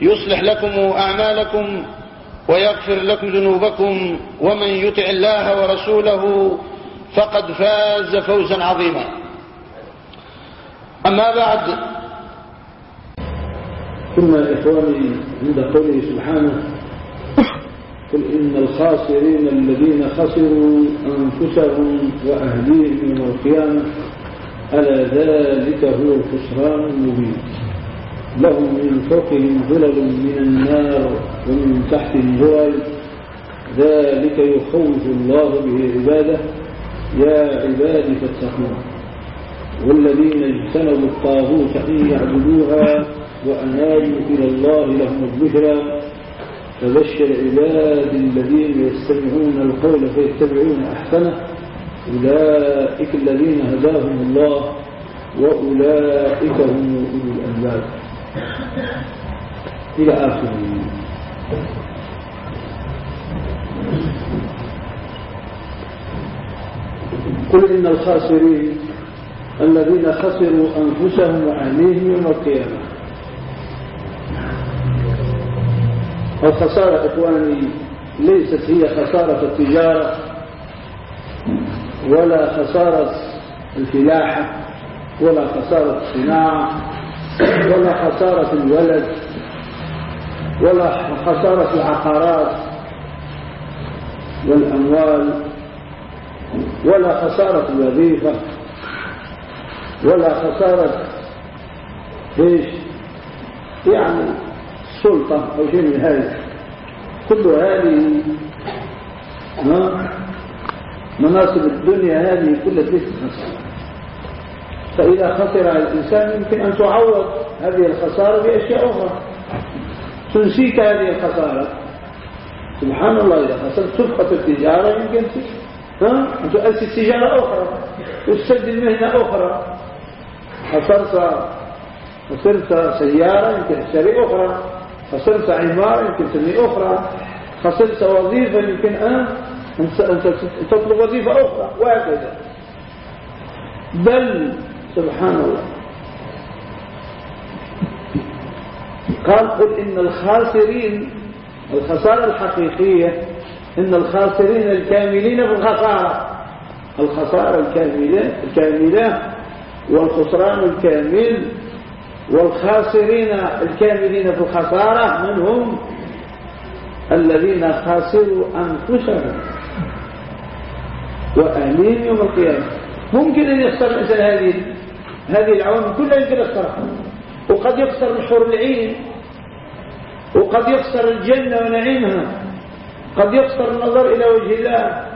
يصلح لكم أعمالكم ويغفر لكم ذنوبكم ومن يطع الله ورسوله فقد فاز فوزا عظيما. أما بعد. ثم إخواني عند قوله سبحانه قل إن الخاسرين الذين خسروا أنفسهم وأهليهم يوم القيامة ألا ذلك هو الخسران المبين؟ لهم من فوقهم ظلل من النار ومن تحتهم ظلل ذلك يخوف الله به عباده. يا عبادي فاتقون والذين اجتنبوا الطاغوت أن يعبدوها وأنابوا إلى الله لهم البشرى فبشر عباد الذين يستمعون القول فيتبعون أحسنه. أولئك الذين هداهم الله وأولئك هم أولو الألباب. إلى آخره قل إن الخاسرين الذين خسروا أنفسهم وأهليهم يوم القيامة. الخسارة إخواني ليست هي خسارة التجارة ولا خسارة الفلاحة ولا خسارة الصناعة ولا خسارة الولد ولا خسارة العقارات والأموال ولا خسارة الوظيفة ولا خسارة إيش؟ يعني السلطة أو شيء من هذا. كل هذه مناصب الدنيا هذه كلها ليست خسارة. فإذا خسر الإنسان يمكن أن تعوض هذه الخسارة بأشياء أخرى. تنسيك هذه الخسارة. سبحان الله إذا خسرت صفقة التجارة يمكن ها؟ أن تؤسس تجارة أخرى. وتسجل مهنة أخرى. خسرت خسرت سيارة يمكن تشتري أخرى. خسرت عمارة يمكن تبني أخرى. خسرت وظيفة يمكن أن تطلب وظيفة أخرى. وهكذا. بل سبحان الله قال قل إن الخاسرين الخسارة الحقيقية إن الخاسرين الكاملين في الخسارة. الخسارة الكاملة الكاملة والخسران الكامل والخاسرين الكاملين في الخسارة من هم؟ الذين خاسروا أنفسهم. وأهلين يوم القيامة. ممكن أن يخسر الإنسان هذه؟ هذه العوامل كلها يمكن يخسرها وقد يخسر الحور العين وقد يخسر الجنة ونعيمها قد يخسر النظر إلى وجه الله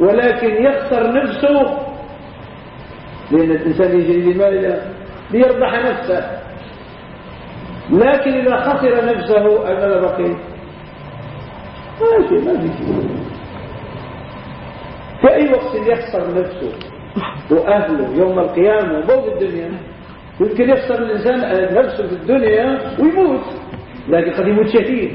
ولكن يخسر نفسه لأن الإنسان يجري لماذا ليربح نفسه. لكن إذا خسر نفسه ماذا بقي. ما شيء ما في شيء. في أي وقت يخسر نفسه؟ وأهله يوم القيامة وفوق الدنيا. يمكن يخسر الإنسان نفسه في الدنيا ويموت. لكن قد يموت شهيد.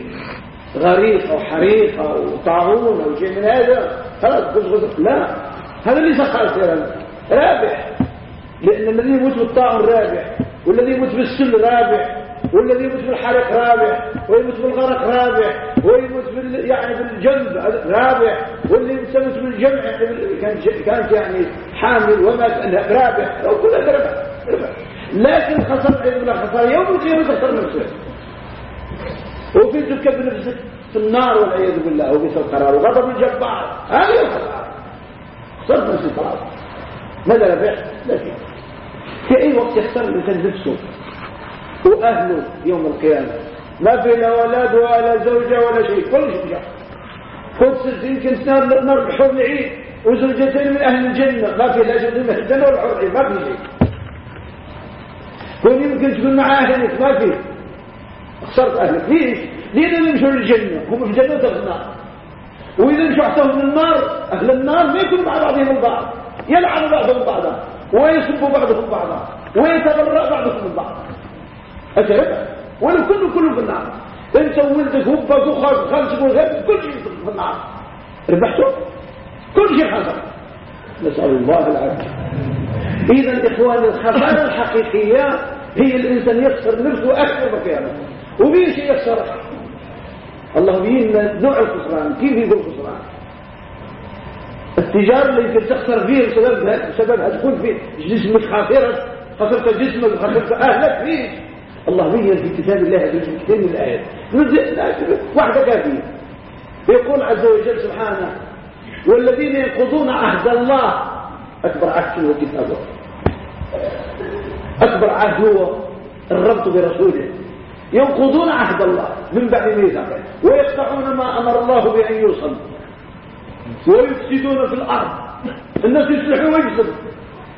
غريق أو حريق أو طاعون أو شيء من هذا. خلاص لا. هذا ليس خاسرا رابح. لأن الذي يموت بالطاعون رابح. والذي يموت بالسل رابح. والذي يموت بالحرق رابح. ويموت بالغرق رابح. ويموت بال... يعني بالجنب رابح. واللي يموت بالجمع كانت كانت يعني حامل ومات رابح أو كلها ربح ربح. لكن خسر من خسر يوم القيامة خسر نفسه. وفي تكب نفسك في النار والعياذ بالله وبئس القرار وغضب الجبار هذه الخسارة خسرت نفسي خلاص. ماذا ربح؟ لا شيء. في أي وقت يخسر الإنسان نفسه؟ وأهله يوم القيامة. ما في لا ولد ولا زوجة ولا شيء كل شيء قدس يمكن نار الحور العيد وزوجتين من أهل الجنة. ما في لا جنة الجنة ولا حور العيد ما في شيء. كون يمكن تكون مع أهلك ما في. خسرت أهلك. ليش؟ ليه يمشوا للجنة. هم في وفي النار. وإذا مشوا أحسهم من النار أهل النار ما يكونوا مع بعضهم البعض يلعن بعضهم بعضا. ويسب بعضهم بعضا. ويتبرأ بعضهم من بعض أجرب ولو كله كله في النار. انت وولدك هبك خالك وغيرك كل شيء في النار ربحتوا؟ كل شيء حصل نسأل الله العافية. إذا إخواني الخسارة الحقيقية هي الإنسان يخسر نفسه أكثر مكانه ومين شيء يخسر؟ الله بينا نوع الخسران؟ كيف يقول خسران التجارة اللي يمكن تخسر فيه بسبب سببها تكون في جسمك خاسرة خسرت جسمك وخسرت أهلك فيه الله بين في كتاب الله في كثير من الآيات. واحدة كافية. يقول عز وجل سبحانه والذين ينقضون عهد الله. أكبر عهد هو كتابه أكبر عهد هو الربط برسوله. ينقضون عهد الله من بعد ميثاقه. ويقطعون ما أمر الله بأن يوصل. ويفسدون في الأرض. الناس يصلحوا ويفسدوا.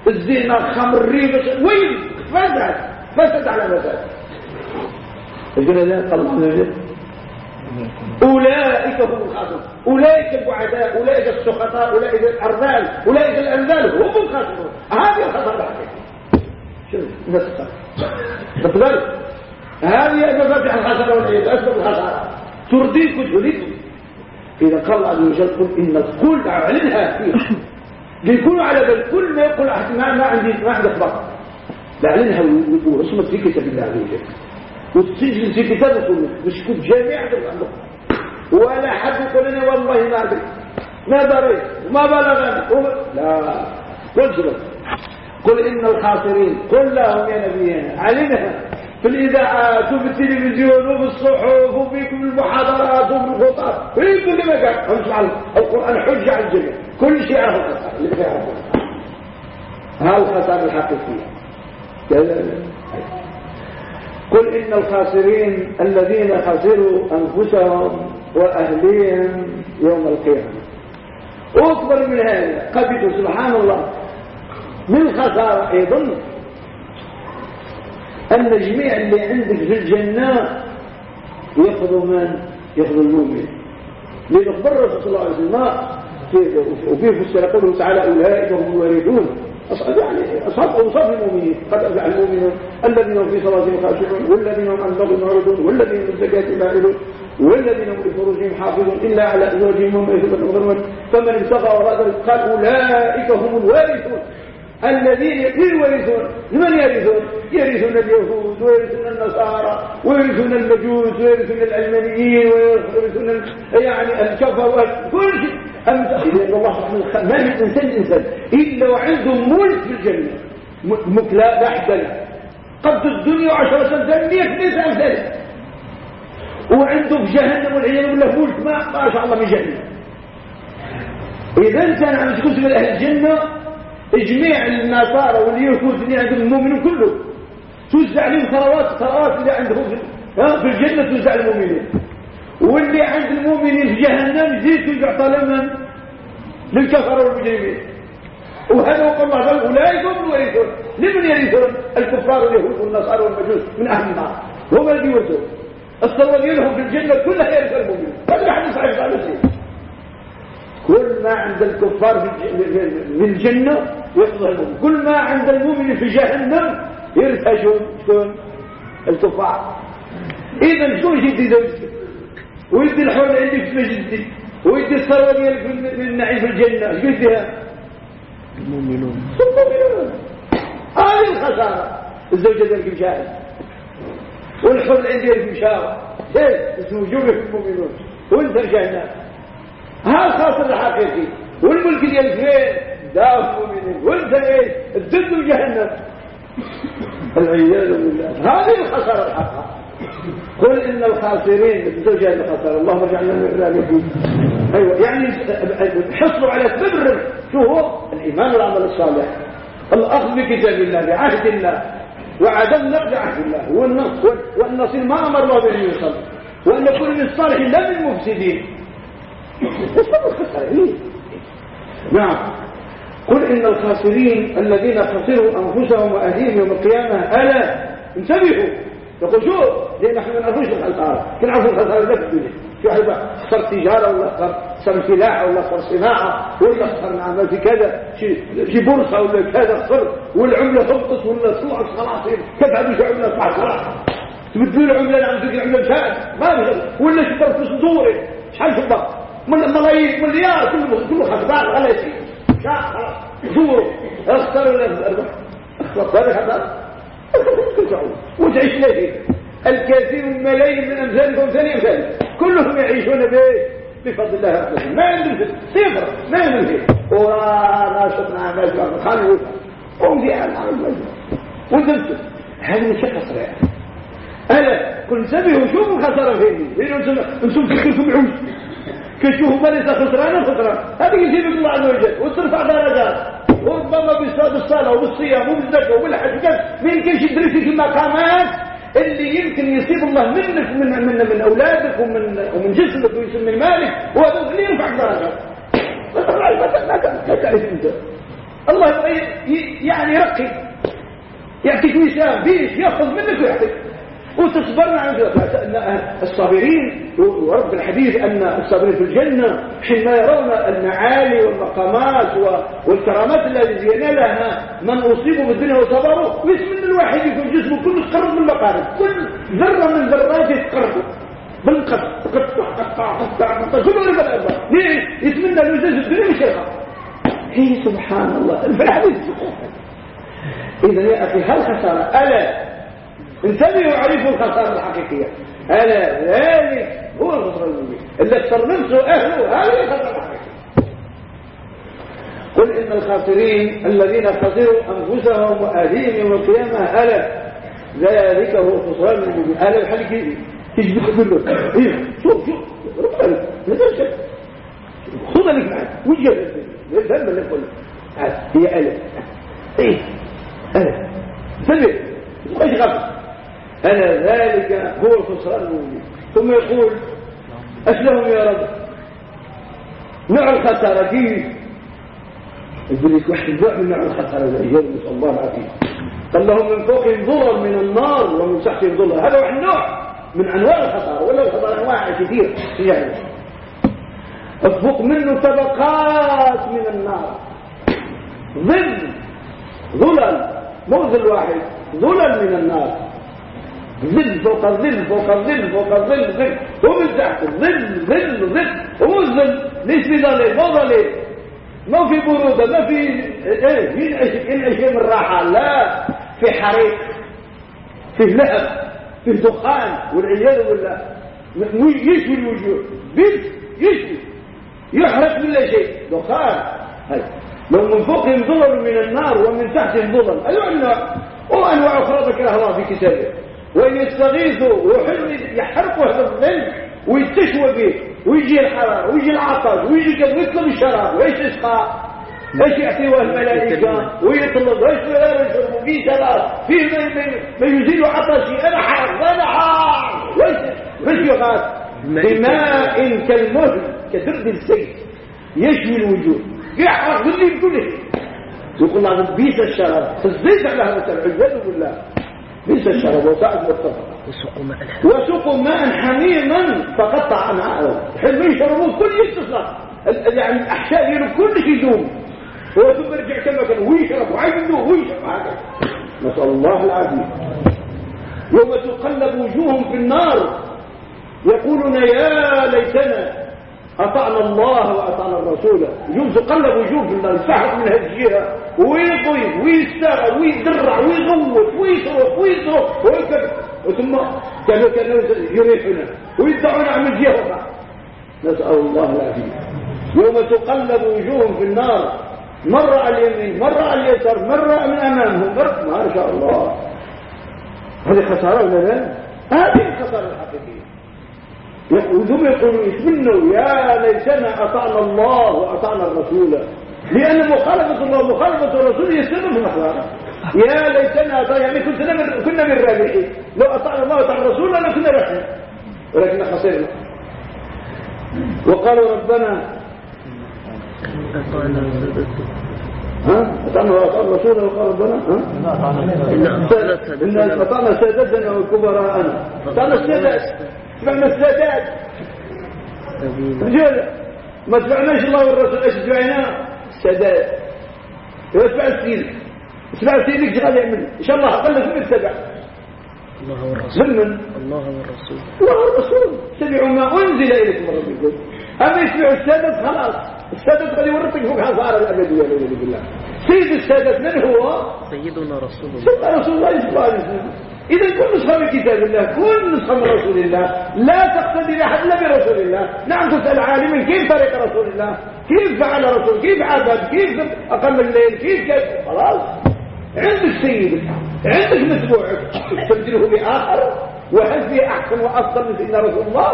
الزنا خمر الريبة وين فسد على فساد الجنة لا قال الله أولئك هم الخاسرون. أولئك البعداء أولئك السخطاء أولئك الأرذال أولئك الأنذال هم الخاسرون. هذه الخسارة الحقيقية شوف نسخة تفضل هذه مفاتيح الخسارة والعيد أسباب الخسارة. ترضيك وتريد. إذا قال الله عز وجل قل إن الكل أعلنها فيه بيكونوا على بال كل ما يقول أحد ما, ما عندي ما عندي أخبار. أعلنها ورسمت في كتاب الله وجل وتسجل في كتاب رسول مش كنت جامع ولا حد يقول لنا والله ما أدري. ما دريت وما بلغني. لا. شبك قل إن الخاسرين قل لهم يا نبينا علمها. في الإذاعات وفي التلفزيون وفي الصحف وفي كل المحاضرات وفي الخطاب في كل مكان. اسمع القرآن حجة على الجميع. كل شيء عرف الخسارة اللي فيها ها قل إن الخاسرين الذين خسروا أنفسهم وأهليهم يوم القيامة. أكبر من هذا. قبل سبحان الله. من خسارة أيضا. أن جميع اللي عندك في الجنة يأخذوا من؟ يأخذوا المؤمن. لأن أخبر الرسول صلى الله عليه وسلم في السنة قوله تعالى أولئك هم الواردون يعني أوصاف المؤمنين. قد أفلح المؤمنون. الذين هم في صلاتهم خاشعون. والذين هم عن اللغو معرضون. والذين هم الزكاة فاعلون والذين هم لفروجهم حافظون. إلا على أزواجهم هم يثبتون فمن ابتغى وراء قال أولئك هم الوارثون. الذين يرثون لمن يرثون؟ يرثون اليهود ويرثون النصارى ويرثون المجوس ويرثون العلمانيين ويرثون يعني الكفر كل شيء. إذا الله سبحانه ما من إنسان إنسان إلا وعنده ملك في الجنة. ملك لا أحد قد الدنيا عشر سنة مئة مئة أمثال وعنده في جهنم والعياذ بالله ملك ما شاء الله من جهنم. إذا كان عم تكون من أهل الجنة إجميع النصارى واليهود اللي عندهم المؤمنين كله توزع عليهم ثروات ثروات اللي عندهم في الجنة توزع المؤمنين. واللي عند المؤمنين في جهنم زيد يعطى لمن؟ للكفر والمجرمين. وهذا وقال الله تعالى اولئك هم الورثون لمن يرثون الكفار واليهود والنصارى والمجوس من أهل النار. هم الذي يورثون الثروه ديالهم في الجنة كلها يرث المؤمنين هذا صحيح على كل ما عند الكفار في الجنة يقضى المؤمن كل ما عند المؤمن في جهنم يرثها شكون الكفار. اذا شكون زوجتك ويدي الحول عندك في مجدك ويدي الثروه ديالك في النعيم في الجنة. إيش قلتها المؤمنون. المؤمنون. هذه الخسارة. الزوجة ديالك مشاهد والحول عندك مشاهد إيه اسمه جوجك المؤمنون. وانت جهنم ها الخاطر الحقيقي. والملك ديالك فين؟ دار المؤمنين. وانت إيش؟ الدب جهنم العياذ بالله. هذه الخسارة الحقه قل إن الخاسرين زوجها الخسارة اللهم اجعلنا من ذلك أيوة يعني حصلوا على سر شو هو؟ الإيمان والعمل الصالح. الأخذ بكتاب الله بعهد الله. وعدم نقد عهد الله. والنصير ما أمر الله به يصل وأن كل من الصالح لا من المفسدين نعم. قل إن الخاسرين الذين خسروا أنفسهم وأهليهم يوم القيامة ألا؟ انتبهوا. يقول شو؟ لأن نحن ما نعرفوش الخسارة كل نعرفوا الخسارة في الدنيا في واحد خسر تجارة ولا خسر خسر فلاحة ولا خسر صناعة ولا خسر عمل في كذا. في بورصة ولا كذا خسر والعملة هبطت ولا طلعت خلاص كيف شو عملة صح خلاص تبدلوا العملة نعم تلقى العملة مشاهد ما ولا شفر في صدوري شحال شفر ملايين مليار كله كله خسران ولا شيء خلاص صدوره اخسر ولا اربح اخسر هذا وتعيش ليه الكثير من ملايين من امثالكم ثاني أمثال. كلهم يعيشون بفضل الله عز ما عندهم صفر. ما عندهم شيء وناشط مع الناس. خلوا. ومضي على العمل هذا من شيء خسر أنا كل سبيه شوفوا خسارة فيني لأنه أنتم فكرتم بعوج كتشوفوا ما ليس خسران خسران. هذه يجيب الله عز وجل. وترفع درجات. وربما بالصلاة وبالصيام وبالزكاة وبالحج ما يمكنش يدرك في المقامات؟ اللي يمكن يصيب الله منك من من من أولادك ومن ومن جسمك ويسمى من مالك. وهذا اللي ينفع درجات الله يعني يرقي. يعطيك وسام بيش يأخذ منك ويعطيك. وتصبرنا عن الصابرين. ورب الحديث أن الصابرين في الجنة حينما يرون المعالي والمقامات والكرامات التي ينالها من أصيبوا بالدنيا وصبروا من الواحد يكون جسمه كله تقرب من المقارب كل ذرة من ذرات يتقرب. بالقطع قطع قطع قطع قطع. كل ليش يتمنى أن يزيز الدنيا مش هي سبحان الله. الحديث. إذا يا أخي هل خسارة ألا انتبهوا عرفوا الخسارة الحقيقية. ألا ذلك هو الخسارة المبين اللي أكثر أهله هذه الخسارة الحقيقية. قل إن الخاسرين الذين خسروا أنفسهم وأهليهم يوم القيامة ألا ذلك هو الخسران المبين ألا الحل تجبك كله إيه شوف شوف. ربنا نزل شك خذ لك معك وجه. الفهم اللي يقول هي ألا إيه ألا انتبه. إيش غلط أنا ذلك هو الخسران المبين ثم يقول أسلهم يا رب؟ نوع الخسارة كيف يقول لك واحد نوع من نوع الخسارة زي نسأل الله العافية قال لهم من فوقهم ظلل من النار ومن تحتهم ظلل هذا واحد نوع من أنواع الخسارة ولا الخسارة أنواع كثير يعني الفوق منه طبقات من النار. ظل ظلل مو ظل واحد ظلل من النار. ظل فوق الظل فوق الظل فوق الظل ظل. ومن تحت ظل ظل ظل. ومو الظل ليش في ظليل مو ظليل ما في برودة ما في إيه؟ ينعش من راحة؟ لا. في حريق في لهب في دخان والعياذ بالله يشوي الوجوه. بنت يشوي. يحرق من لا شيء. دخان. هاي. لو من فوقهم ظلل من النار ومن تحتهم ظلل أيوة أنواع. وأنواع أخرى ذكرها الله في كتابه. وإن يستغيثوا ويحل يحرقوا هذا الظل ويستشوى به ويجي الحرارة ويجي العطش ويجي كذا ويطلب الشراب ويش يسقى؟ إيش يعطيوه الملائكة؟ ويطلب إيش يشربوا فيه شراب فيه ما يزيل عطشي أنا حار أنا حار. ويش ويش يغاث؟ بماء كالمهل كدرد الزيت يشوي الوجوه. يحرق بالليل كله يقول الله بيس الشراب. الزيت على هذا العزاز بالله. ليس الشرب وساعد بالطبع وسقوا ماء حميما فقطع امعاءهم حلو يشربون كل اتصال يعني الأحشاء ديالو كل شيء يدوم. هو ثم يرجع كما كان ويشرب وعينه ويشرب هكذا نسأل الله العافية. يوم تقلب وجوههم في النار يقولون يا ليتنا أطعنا الله وأطعنا الرسول. يوم تقلب وجوه النار يسحق من هذه الجهة ويطيب ويستغل ويدرع ويغوط ويصرخ ويصرخ ويكذب ثم كانوا كانوا يريحنا ويدعونا عن الجهة. نسأل الله العافية. يوم تقلب وجوههم في النار مرة على اليمين مرة على اليسار مرة من أمامهم مرة ما شاء الله. هذه خسارة ولا لا؟ هذه الخسارة الحقيقية. ثم يقولوا يتمنوا يا ليتنا أطعنا الله وأطعنا الرسول. لأن مخالفة الله ومخالفة الرسول يستمر في الخسارة يا ليتنا يعني كنا من كنا من الرابحين لو أطعنا الله وأطعنا الرسول لكنا رحنا ولكن خسرنا وقالوا ربنا ها؟ أطعنا الرسول وقال ربنا ها؟ إن أطعنا سادتنا وكبراءنا. أطعنا السادات سمعنا السادات. رجال ما تبعناش الله والرسول إيش تبعنا السادات. واتبع السيد. اتبع السيد إيش غادي يعمل؟ إن شاء الله لك من تبع الله والرسول. من الله والرسول. الله والرسول. اتبعوا ما أنزل إليكم من ربكم. أما يتبعوا السادات خلاص. السادات قد يورطك فوق حصار الابديه والعياذ بالله. سيد السادات من هو؟ سيدنا رسول الله. سيدنا رسول الله صلى الله عليه وسلم إذا كل نسخة من كتاب الله كل نسخة من رسول الله. لا تقتدي بأحد إلا برسول الله. نعم تسأل عالما كيف طريق رسول الله؟ كيف فعل رسول؟ كيف عبد؟ كيف أقام الليل؟ كيف كيف خلاص. عندك سيدك عندك متبوعك تبدله بآخر. وحسبه أحسن وأفضل من سيدنا رسول الله؟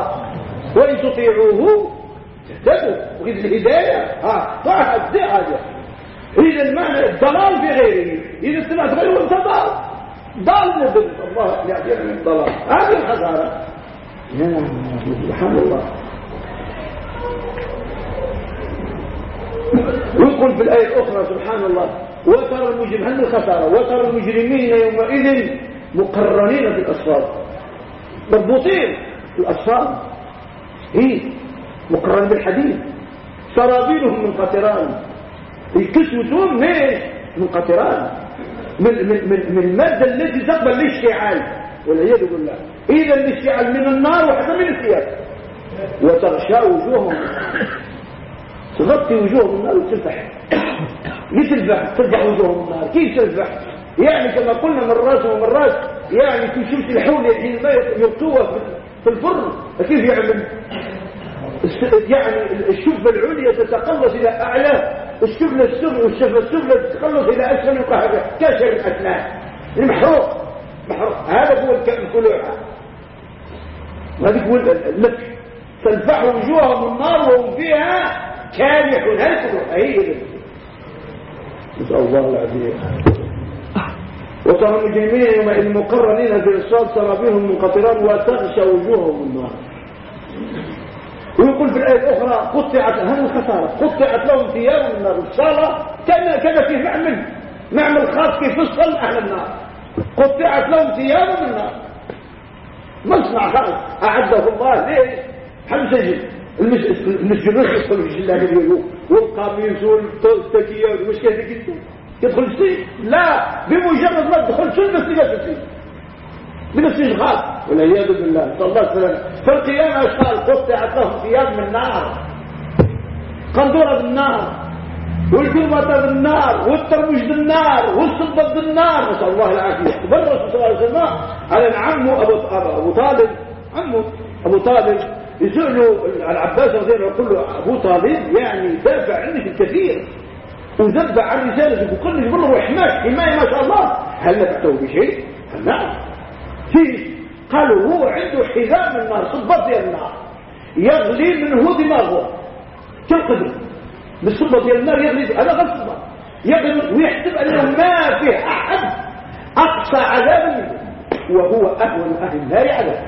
وإن تطيعوه تهتدوا وإذ الهداية. ها طاعة هذا إذا المعنى الضلال في غيره. إذا سمعت غيره ضال ضال مضل الله من هذه الخسارة سبحان الله يقول في الآية الأخرى سبحان الله وترى المجرم هل الخسارة؟ وترى المجرمين يومئذ مقرنين في الأصفاد مربوطين في الأصفاد هي مقرن بالحديد. سرابيلهم من قطران الكسوتهم ليش من قطران من, من, من, من المادة التي تقبل الاشتعال والعياذ بالله. إذا الاشتعال من النار وحتى من الثياب. وتغشى وجوههم. تغطي وجوههم النار وتلفح لتلفح تلفح وجوههم النار. كيف تلفح يعني كما قلنا مرات ومرات يعني في شمس الحول حينما يرتوى في الفرن. كيف يعمل؟ يعني الشفة العليا تتقلص إلى أعلى السفلى السفلى والشفة السفلى تتقلص إلى أسفل القهوة كسر الأسنان المحروق. محروق. هذا هو الكلوعة وهذه هو اللف تلفح وجوههم النار وهم فيها كالح هلكوا هي نسأل الله العافية. وترى المجرمين يومئذ مقرنين في الصاد سرابيهم من قطران وتغشى وجوههم النار. ويقول في الآية الأخرى قطعت هذه الخسارة قطعت لهم ثياب من النار. الصالة كان كان فيه معمل معمل خاص كيف يفصل أهل النار. قطعت لهم ثياب من النار. مصنع خاص أعده الله. ليه؟ حمسجن المسجنون يدخل في الجلاد ديالو والقميص والتكيه ومش كده يدخل السجن لا. بمجرد ما تدخل شو المسجد من السجغات والعياذ بالله. صلى الله عليه وسلم. فالقيامة قال قطعت لهم ثياب من نار قندورة بالنار والجرمة بالنار والترمج بالنار والصبة بالنار نسأل الله العافية. والرسول صلى الله عليه وسلم على عمه أبو, طالب. عمه أبو طالب. يسأله العباس رضي الله يقول له أبو طالب يعني دافع عنك الكثير. وذبع عن رسالته وقال له يقول له حماية ما شاء الله. هل نفعته بشيء؟ نعم كيف قالوا هو عنده حزام من النار صبط ديال النار يغلي منه دماغه. كالقدر بالصبط ديال النار يغلي هذا غير صبط يغلي ويحسب أنه ما فيه أحد أقصى عذابا منه. وهو أهون أهل النار عذاب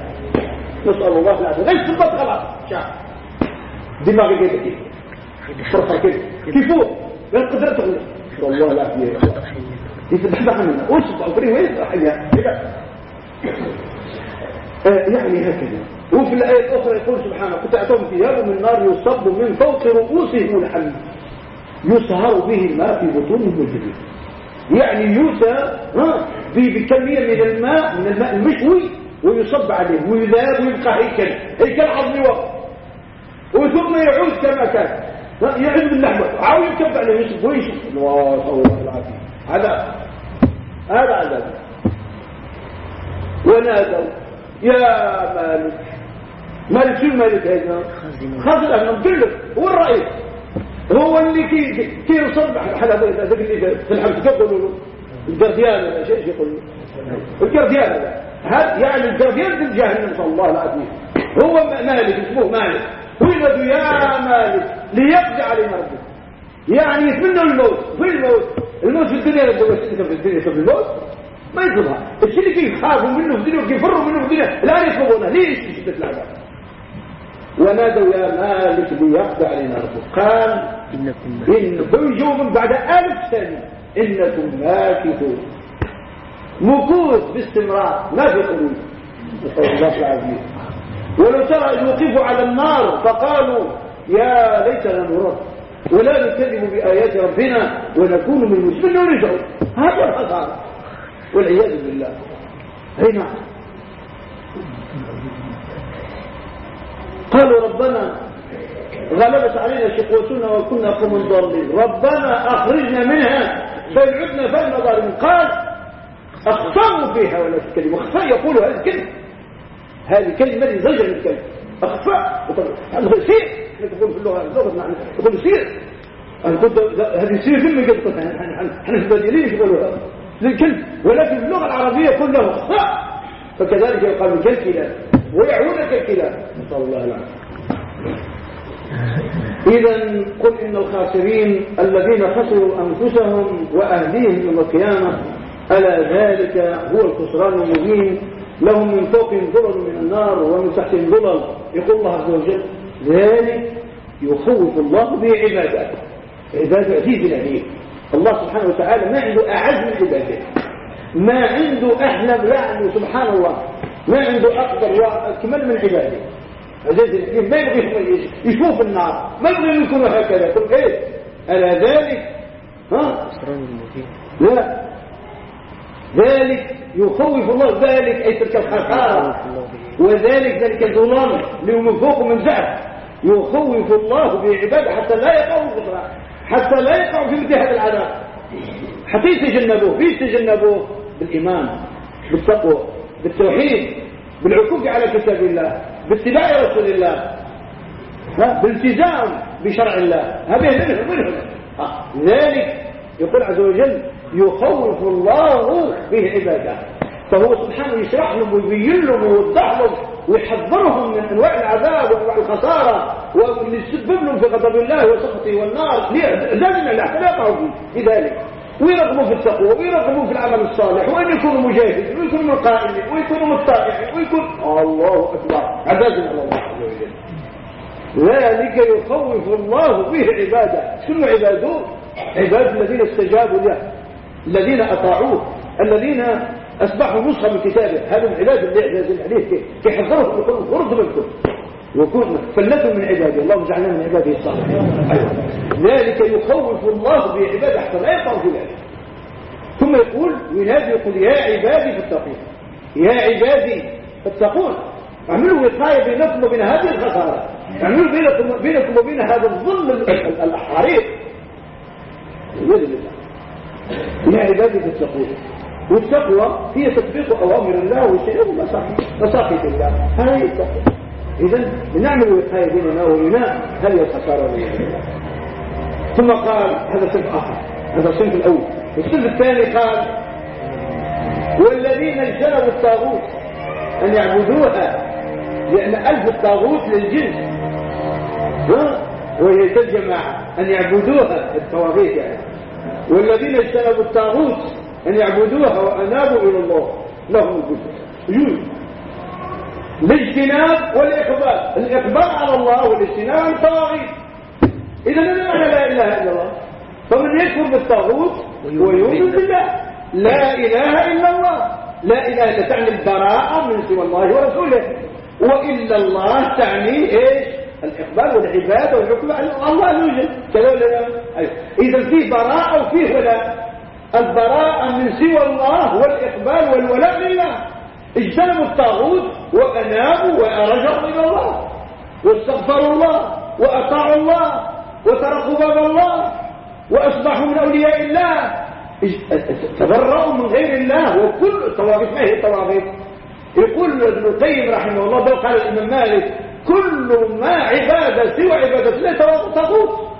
نسأل الله العافية. غير صبط خلاص شاف. دماغي كده كده فرصه كده كيفوه غير قدرته نسال الله العافيه يفتح منه. وش الطعفري وين راح يعني هكذا. وفي الآية الأخرى يقول سبحانه قطعتهم ثياب من نار يصب من فوق رؤوسهم الحميد يصهر به الماء في بطونهم والجبين يعني يوسى بكمية من الماء من الماء المشوي ويصب عليه ويذاب ويبقى هيكل. هيكل عظمي وقت. وثم يعود كما كان. يعود باللحمة عاو يكب عليه يصب ويشب الله الله العافية هذا هذا عذاب. ونادوا يا مالك مالك شو مالك هذا؟ خازن أهلهم كله هو الرئيس. هو اللي كي كي يصب حلا هذاك اللي في الحبس يقولوا له. الجرديان ولا شيء يقولوا. الجرديان هذا. يعني الجرف ينزل جهنم صلى الله العظيم هو مالك اسمه مالك. ولد يا مالك ليقضي علينا ربك يعني يتمنى الموت في الموت. الموت في الدنيا في الدنيا؟ في الموت؟ ما يطلبها الشيء اللي كيخافوا منه في الدنيا وكيفروا منه في الدنيا لا يطلبونه ليش شدة العذاب ونادوا يا مالك ليقضي علينا ربك. قال إنكم إن بعد ألف سنة إنكم ماكثون مكوث باستمرار ما في خروج نسأل الله العافية. ولو ترى إذ وقفوا على النار فقالوا يا ليتنا نرد. ولا نكذب بآيات ربنا ونكون من المسلمين. ونرجعوا هذا الخسارة والعياذ بالله نعم قالوا ربنا غلبت علينا شقوتنا وكنا قوم ضالين ربنا أخرجنا منها فإن عدنا فإنا ظالمون قال أخفوا فيها ولا تكلموا أخفاء يقول هذه الكلمة هذه الكلمة اللي زجر الكلمة أخفاء هذا سير إحنا تقول في نحن تقول سير هذه سير ذمة قلت إحنا في البديلين يقولوا للكلمة ولكن اللغة العربية كله أخفاء فكذلك يقال كالكلاب ويعون كالكلاب. نسأل الله العافية. إذا قل إن الخاسرين الذين خسروا أنفسهم وأهليهم يوم القيامة ألا ذلك هو الخسران المبين؟ لهم من فوقهم ظلل من النار ومن تحتهم ظلل. يقول الله عز وجل ذلك يخوف الله به عباده. عبادة عزيز العليم الله سبحانه وتعالى ما عنده أعز من عباده. ما عنده أحلم لا عنده سبحان الله. ما عنده أقدر وأكمل من عباده. عزيز العليم ما يبغي يشوف النار. ما يبغي يكون هكذا. يقول إيه؟ ألا ذلك؟ ها؟ لا. ذلك يخوف الله. ذلك أي تلك الخسارة. وذلك ذلك الظلام. اللي من فوق من زعف يخوف الله بعباده حتى لا في الخسران حتى لا يقعوا في مثل هذا العذاب حتى يتجنبوه في يتجنبوه بالإيمان بالتقوى بالتوحيد بالعكوف على كتاب الله باتباع رسول الله؟ بالالتزام بشرع الله هذه منهم منهم ها. ذلك يقول عز وجل يخوف الله به عباده فهو سبحانه يشرح لهم ويبين لهم ويوضح لهم ويحذرهم من أنواع العذاب وأنواع الخسارة واللي يسبب لهم في غضب الله وسخطه والنار. لازم لا لا يقعوا فيه لذلك ويرغبوا في التقوى ويرغبوا في العمل الصالح وأن يكونوا مجاهدين ويكونوا مقائمين ويكونوا مطائعين ويكون الله أكبر. عباد على الله عز وجل. ذلك يخوف الله به عباده. شنو عباده؟ عباد الذين استجابوا له الذين أطاعوه الذين اصبحوا نسخة من كتابه. هذا العباد اللي إعجاز عليه كيحذرهم يقولوا غرض منكم وكون فلتوا من عباده. الله جعلنا من عباده الصالحين. أيوة. ذلك يخوف الله بعباده حتى لا يقعوا في ذلك. ثم يقول ينادي يقول يا عبادي فاتقون. يا عبادي فاتقون. اعملوا وقاية بينكم وبين هذه الخساره اعملوا بينكم بينكم وبين هذا الظل الحريق يا عبادي فاتقون. والتقوى هي تطبيق أوامر الله واجتناب مساخط الله هذه التقوى. اذا بنعمل وقاية بيننا وبين هذه الخساره ثم قال هذا صنف آخر. هذا الصنف الأول. الصنف الثاني قال والذين اجتنبوا الطاغوت أن يعبدوها لأن ألف الطاغوت للجنس ها؟ وهي الجماعه أن يعبدوها الطواغيت يعني. والذين اجتنبوا الطاغوت أن يعبدوها وأنابوا إلى الله. لهم الجزء الاجتناب والإقبال. الإقبال على الله والاجتناب عن الطواغيت. إذا ما معنى لا إله إلا الله. فمن يكفر بالطاغوت ويؤمن بالله. لا إله إلا الله. لا إله إلا تعني البراءة من سوى الله ورسوله. وإلا الله تعني إيش؟ الإقبال والعبادة والحكم على الله يوجد كذا ولا لا؟ أيوه. إذا فيه براءة وفيه ولا البراءة من سوى الله والإقبال والولاء لله. اجتنبوا الطاغوت وأنابوا ورجعوا إلى الله. واستغفروا الله وأطاعوا الله وتركوا باب الله وأصبحوا من أولياء الله. تبرأوا من غير الله وكل الطواغيت ما هي الطواغيت يقول ابن القيم رحمه الله بل قال الإمام مالك كل ما عبادة سوى عبادة الله طاغوت.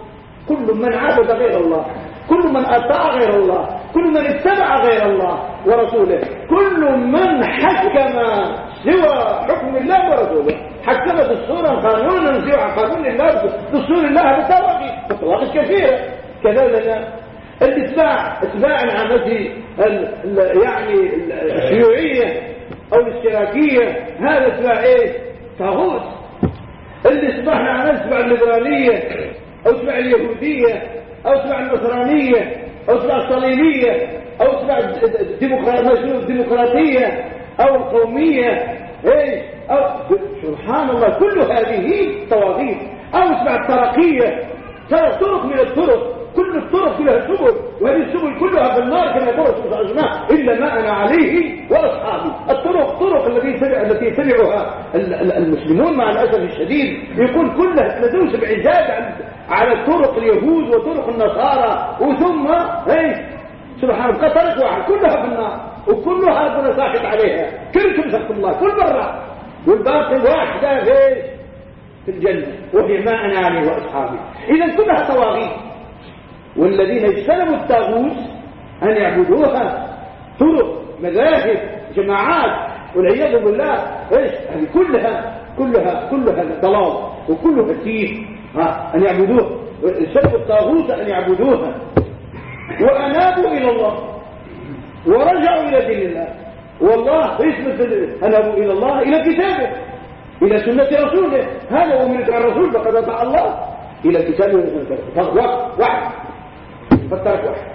كل من عبد غير الله كل من أطاع غير الله كل من اتبع غير الله ورسوله كل من حكم سوى حكم الله ورسوله. حكم دستورا قانونا سوى قانون الله دستور الله هذا طواغيت الطواغيت كثيرة. كذلك الإتباع إتباع العامة يعني الشيوعية أو الاشتراكية. هذا إتباع إيه طاغوت. اللي اصبحنا نتبع الليبرالية أو إتباع اليهودية أو إتباع النصرانية. أو اتباع الصليبية أو اتباع الديمقراطية أو القومية إيش؟ أو سبحان الله كل هذه طواغيت. أو اتباع الترقية طرق من الطرق. كل الطرق كلها سبل وهذه السبل كلها في النار كما يقول رسول الله الا ما أنا عليه وأصحابي. الطرق طرق التي التي يتبعها المسلمون مع الأسف الشديد يكون كلها تدوس بعزاز على طرق اليهود وطرق النصارى وثم إيش سبحان الله طريق واحد كلها في النار وكلها ربنا ساخط عليها. كلكم سخط الله؟ كل مرة. والباقي واحدة في في الجنة وهي ما أنا عليه وأصحابي. إذا كلها طواغيت. والذين اجتنبوا الطاغوت أن يعبدوها. طرق مذاهب جماعات والعياذ بالله إيش؟ هذه كلها كلها كلها ضلال وكلها تيه أن يعبدوها. اجتنبوا الطاغوت أن يعبدوها. وأنابوا إلى الله. ورجعوا إلى دين الله. والله إيش مثل أنابوا إلى الله إلى كتابه إلى سنة رسوله. هذا هو من الرسول فقد أطاع الله. إلى كتابه. وسنة واحد فالترك واحد.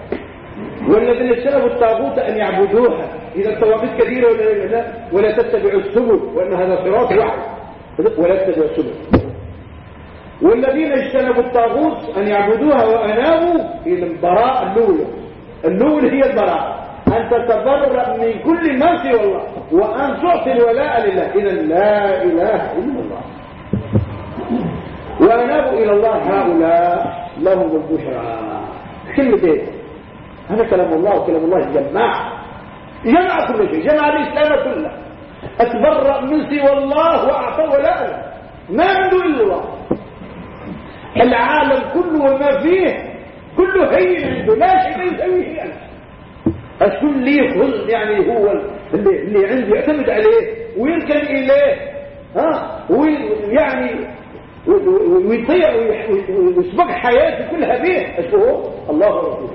والذين اجتنبوا الطاغوت أن يعبدوها. إذا الطواغيت كثيرة ولا, لا ولا تتبعوا السبل. وأن هذا صراط واحد. ولا تتبعوا السبل. والذين اجتنبوا الطاغوت أن يعبدوها وأنابوا إلى البراء الأولى الأولى هي البراء. أن تتبرأ من كل ما سوى الله. وأن تعطي الولاء لله. إذا لا إله إلا الله. وأنابوا إلى الله هؤلاء. لهم البشرى. كلمتين هذا كلام الله وكلام الله جمع جمع كل شيء جمع الإسلام كله. أتبرأ من سوى الله وأعطى ولاء ما عنده إلا الله. العالم كله وما فيه كله هين عنده لا شيء يسوي شيئا. الكل ليه يعني هو اللي, اللي عنده يعتمد عليه ويركن إليه. ها؟ ويعني ويسبق حياته كلها به اسمه الله ورسوله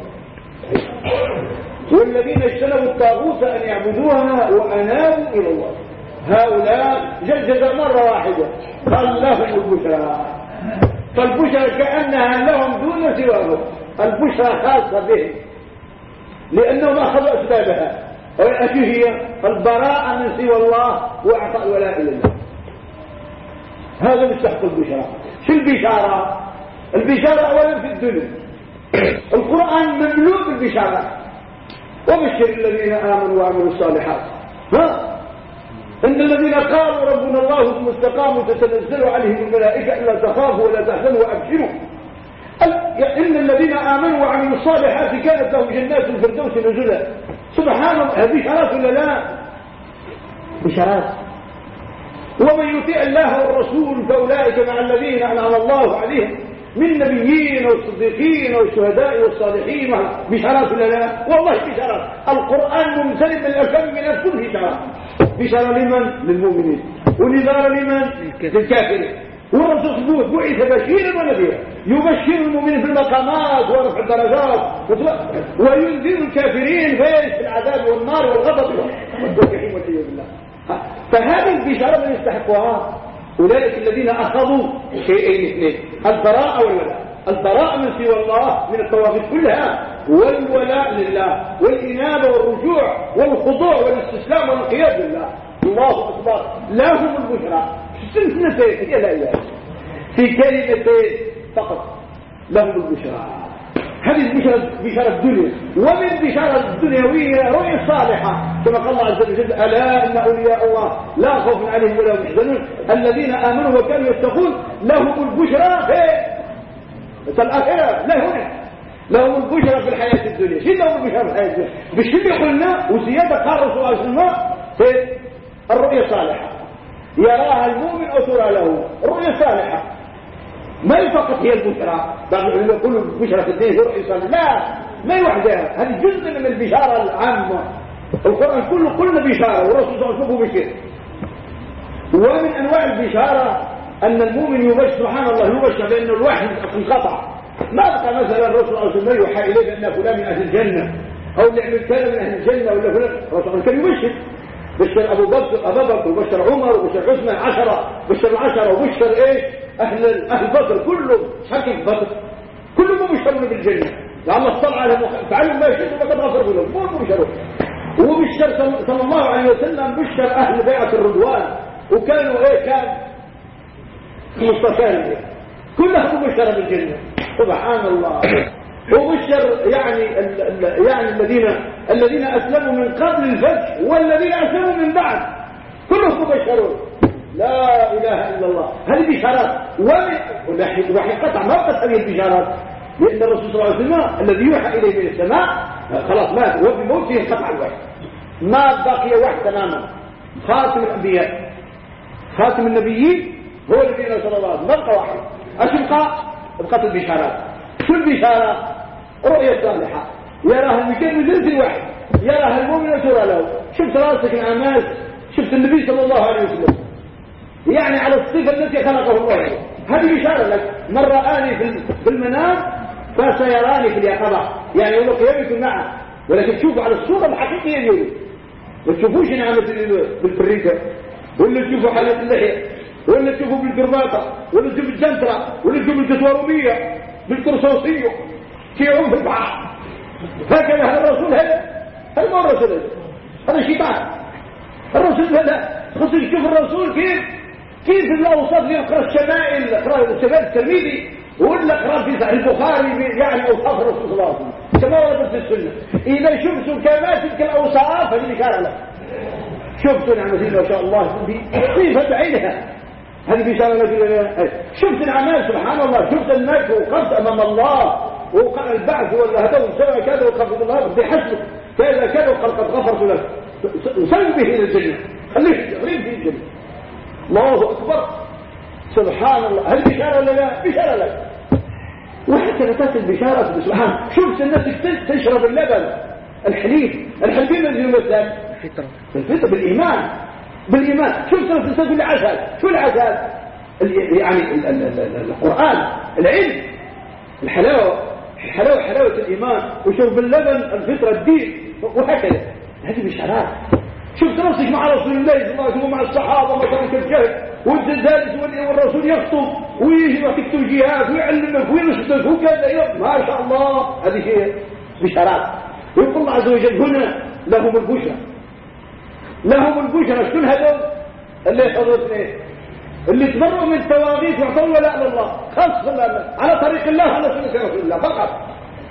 والذين اجتنبوا الطاغوت أن يعبدوها وأنابوا إلى الله. هؤلاء جدد مرة واحدة. قال لهم البشرى. فالبشرى كأنها لهم دون سواهم البشرى خاصة بهم. لأنهم أخذوا أسبابها. وأتي هي البراءة من سوى الله وإعطاء ولاء لله هذا مستحق البشارة. شو البشارة؟ البشارة أولا في الدنيا. القرآن مملوء بالبشارات وبشر الذين آمنوا وعملوا الصالحات. ها؟ إن الذين قالوا ربنا الله ثم استقاموا تتنزل عليهم الملائكة إلا تخافوا ولا تحزنوا وأبشروا. إن الذين آمنوا وعملوا الصالحات كانت لهم جنات الفردوس نزلا. سبحان الله هذه بشارات ولا لا؟ بشارات. ومن يطيع الله والرسول فأولئك مع الذين أنعم الله عليهم من النبيين والصديقين والشهداء والصالحين ولا لا والله بشارات. القرآن ممتلئ الأكم من كل بشارات بشارة لمن؟ للمؤمنين. ونذار لمن؟ للكافرين. والرسول ثبوت بعث بشيرا ونذيرا. يبشر المؤمنين في المقامات ورفع الدرجات. وينذر الكافرين في العذاب والنار والغضب. والجحيم والعياذ بالله. فهذه البشارة من يستحقها أولئك الذين أخذوا شيئين اثنين. البراءة والولاء. البراءة من سوى الله من الطواغيت كلها. والولاء لله. والإنابة والرجوع والخضوع والاستسلام والانقياد لله. الله أكبر. لهم البشرى. سنتين لا إله في كلمتين فقط. لهم البشرى. هذه البشرة بشارة الدنيا. ومن بشارة الدنيوية رؤية صالحة. كما قال الله عز وجل ألا إن أولياء الله لا خوف عليهم ولا هم يحزنون. الذين آمنوا وكانوا يتقون لهم البشرى في الآخرة لا هنا. لهم البشرى في الحياة الدنيا. شو لهم البشرى في الحياة الدنيا؟ بالشبه قلنا وزيادة قال الرسول عليه وسلم في الرؤية الصالحة يراها المؤمن أو ترى له؟ الرؤية الصالحة ما فقط هي البشرى. بعض العلماء يقولوا البشرى في الدين صالحة لا ما هي وحدها هذه جزء من البشارة العامة. القرآن كله قلنا بشارة والرسول صلى الله عليه وسلم بشير. ومن أنواع البشارة أن المؤمن يبشر سبحان الله يبشر بأن الوحي انقطع ما بقى مثلا الرسول صلى الله عليه وسلم يوحى إليه بأن فلان من أهل الجنة أو اللي عمل كذا من أهل الجنة ولا فلان. الرسول كان يبشر. بشر أبو بكر أبا بكر وبشر عمر وبشر عثمان عشرة بشر العشرة وبشر إيش؟ أهل أهل بدر كلهم. حكم بدر كلهم مبشرون بالجنة. لعل اطلع على فعلوا ما يشركوا فقد غفر لهم مو مبشرون وبشر صلى الله عليه وسلم بشر أهل بيعة الرضوان. وكانوا إيه كان؟ مصطفى كلهم مبشرة بالجنة. سبحان الله. وبشر يعني يعني الذين الذين أسلموا من قبل الفتح والذين أسلموا من بعد. كلهم مبشرون لا إله إلا الله. هذه بشارات وحي قطع ما قد هذه البشارات. لأن الرسول صلى الله عليه وسلم الذي يوحى إليه من السماء خلاص مات وبموته قطع الوحي. ما بقي وحي تماما. خاتم الأنبياء. خاتم النبيين هو الذي صلى الله عليه وسلم. بقى وحي. إيش بقى بقت البشارات. شو البشارة؟ رؤية صالحة. يراها المكان بذلك الوحي. يراها المؤمن ترى له. شفت رأسك العماس شفت النبي صلى الله عليه وسلم. يعني على الصفة التي خلقه الله. هذه بشارة لك. من رآني في المنام فسيراني في اليقظة. يعني يقول لك يمكن معه. ولكن تشوفوا على الصورة الحقيقية يقول. ما تشوفوش نعمة بالفريكة. ولا تشوفوا حالة اللحية. ولا تشوفوا بالقرباطة ولا تشوفوا بالجنترة ولا تشوفوا بالكتواروبية بالكرسوسية. في عمر البحر. هكذا هذا الرسول هذا. هذا ما الرسول هذا؟ هذا شيطان. الرسول هذا. خصوصا يشوف الرسول كيف كيف الاوصاف اللي يقرا الشمائل يقرا الشمائل الترمذي ولا يقرا في صحيح البخاري يعني أوصاف الرسول صلى الله عليه وسلم. كما في السنة. إذا شفتوا كما تلك الأوصاف هذه بشاره لك شفتوا نعم ما شاء الله صفه بعينها؟ هذه بشاره لك شفت الأعمال سبحان الله. شفت الناس وقفت أمام الله. وقع البعث ولا هذا وسوى كذا وقفت الله بحسب كذا كذا وقد غفرت لك سل به إلى الجنه خليه خليه في الجنه الله أكبر. سبحان الله. هل بشارة ولا لا؟ بشارة لك. وحتى نتات البشاره سبحان شوف الناس تشرب اللبن. الحليب. الحليب الذي يمثل الفطره الفطره بالإيمان. بالإيمان. شوف الانسان كل عسل شو العسل يعني القرآن. العلم. الحلاوة. حلاوة حلاوة الإيمان. وشرب اللبن الفطرة الدين. وهكذا. هذه بشارات. شفت نفسك مع رسول الله صلى الله عليه وسلم مع الصحابة مثلا كالجهل والزلزال والرسول يخطب ويجي يعطيك توجيهات ويعلمك ويرشدك وكذا ما شاء الله. هذه هي بشارات ويقول الله عز وجل هنا لهم البشرى. لهم البشرى. شكون هذول؟ اللي حضرتني اللي تبرؤوا من التواغيث واعطوا ولاء لله خاصة على طريق الله على سنة رسول الله فقط.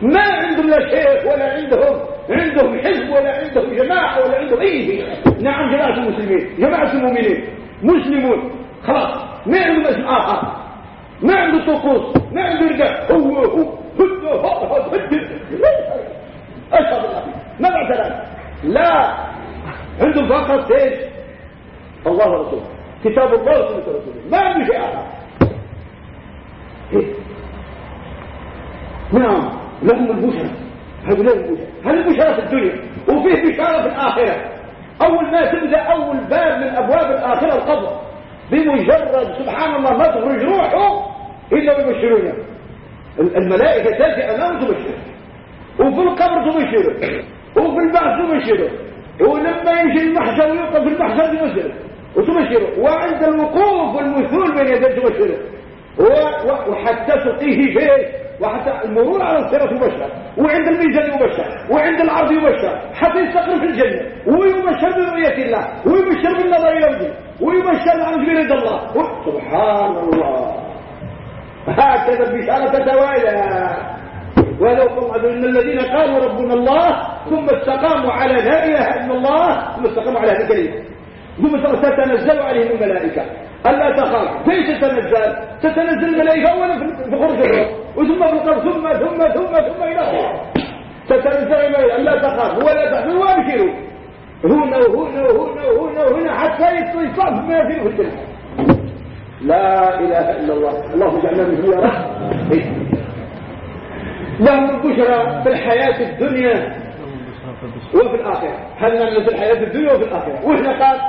ما عندهم لا شيخ ولا عندهم عندهم حزب ولا عندهم جماعة ولا عندهم أي شيء. نعم جماعة المسلمين جماعة المؤمنين مسلمون. خلاص ما عندهم اسم آخر. ما عنده طقوس ما عنده رجاء هو هو هو أشهد الله. ما بعد لا. عندهم فقط إيش؟ الله ورسوله. كتاب الله وسنة رسوله. ما عنده شيء آخر. إيه؟ نعم. لهم البشرى هؤلاء البشرى هل البشرى في الدنيا؟ وفيه بشارة في الآخرة. أول ما تبدأ أول باب من أبواب الآخرة القبر. بمجرد سبحان الله ما تخرج روحه إلا ويبشرونه الملائكة تأتي أمام تبشر. وفي القبر تبشره وفي البعث تبشره ولما يمشي المحشر ويوقف في المحشر تبشره وتبشره وعند الوقوف والمثول بين يديه تبشره وحتى تقيه شيء. وحتى المرور على الصراط يبشر وعند الميزان يبشر وعند العرض يبشر حتى يستقر في الجنة ويبشر برؤية الله ويبشر بالنظر إلى وجهه ويبشر العرض برضا الله. سبحان الله. هكذا البشارة تتوالى ولو قال إن الذين قالوا ربنا الله ثم استقاموا على لا إله إلا الله ثم استقاموا على هذه الكلمة ثم تتنزل عليهم الملائكة. ألا تخاف. كيف تتنزل؟ تتنزل الملائكة أولا في الروح وثم في القبر ثم ثم ثم ثم إلى تتنزل الملائكة ألا تخاف. ولا تحزن وابشروا هنا وهنا وهنا وهنا وهنا حتى يصاب ما في الجنة لا إله إلا الله. الله جعلنا منه يا رب. لهم البشرى في الحياة الدنيا وفي الآخرة. هل نعمل في الحياة الدنيا وفي الآخرة؟ وإحنا قال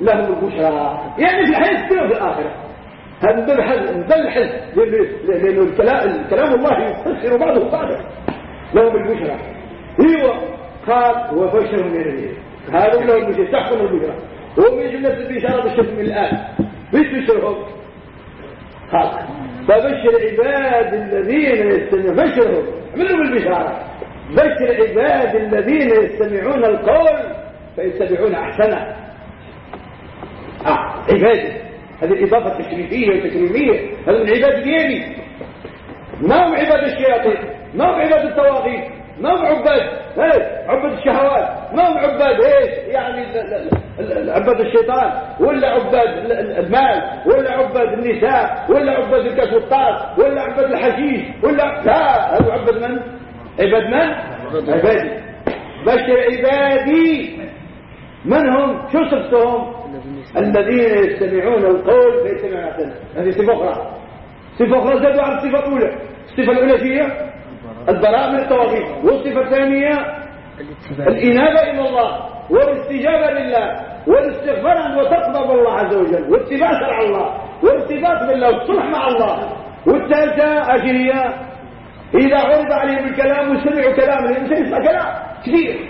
لهم البشرى. يعني في الحياة الدنيا وفي الآخرة. هذا ده الحزب لأنه الكلام, الكلام الله يفسر بعضه بعضا. لهم البشرى هو قال وبشر من النبي هذا لهم البشرى تحكم البشرى. هو من نفس البشارة بالشرك من الآن. مش بشرهم قال فبشر عباد الذين يستمعون بشرهم منهم البشارة بشر عباد الذين يستمعون القول فيتبعون أحسنه. آه عبادة. هذه الإضافة التشريفية والتكريمية هذا من عباد ديني ما هم عباد الشياطين؟ ما هم عباد الطواغيت ما هم عباد؟ إيه عباد الشهوات. ما هم عباد؟ إيش؟ يعني عباد الشيطان ولا عباد المال ولا عباد النساء ولا عباد الكاس والطاس ولا عباد الحشيش ولا لا هذا عباد من؟ عباد من؟ عبادي. بشر عبادي. من هم؟ شو صفتهم؟ الذين يستمعون القول فيستمعون احسنه هذه صفة أخرى. صفة أخرى زادوا على الصفة الأولى. الصفة الأولى هي البراء من الطواغيت والصفة الثانية الإنابة إلى الله والاستجابة لله والاستغفار وتقبض الله عز وجل واتباع شرع الله والارتباط بالله والصلح مع الله والثالثه اجريه إذا عرض عليهم الكلام وسمعوا كلام الإنسان يسمع كلام كثير.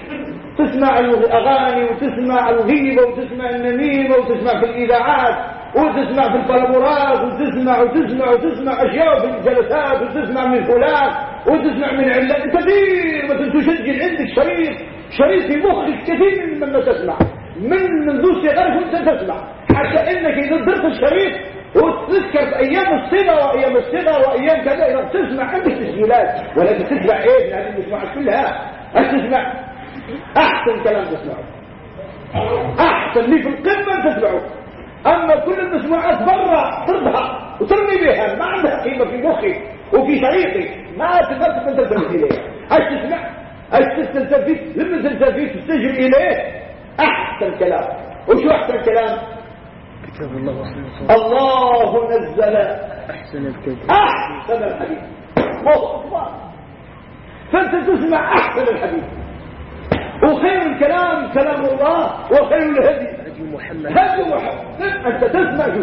تسمع الأغاني وتسمع الغيبة وتسمع النميمة وتسمع في الإذاعات وتسمع في البلبورات وتسمع وتسمع وتسمع أشياء في الجلسات وتسمع من فلان وتسمع من علان كثير ما تسجل عندك شريط شريط في مخك كثير من ما تسمع. من منذ صغرك وانت تسمع. حتى إنك إذا درت الشريط وتذكر أيام الصبا وأيام الصبا وأيام كذا إذا تسمع عندك تسجيلات. ولكن تسمع إيه؟ لأن تسمع كلها. تسمع أحسن كلام تسمعه. أحسن اللي في القمة تسمعه. أما كل المسموعات برا ترضها وترمي بها ما عندها قيمة في مخك وفي شريطك ما تقدر تنتبه إليها. إيش تسمع؟ إيش تستلتفت لما تلتفت تستجر إليه. أحسن كلام. وشو أحسن كلام كتاب الله وسنة الله نزل. أحسن الكتاب. أحسن الحديث. فأنت تسمع أحسن الحديث. وخير الكلام كلام الله وخير الهدي. هدي محمد. هدي محمد. أنت تسمع شو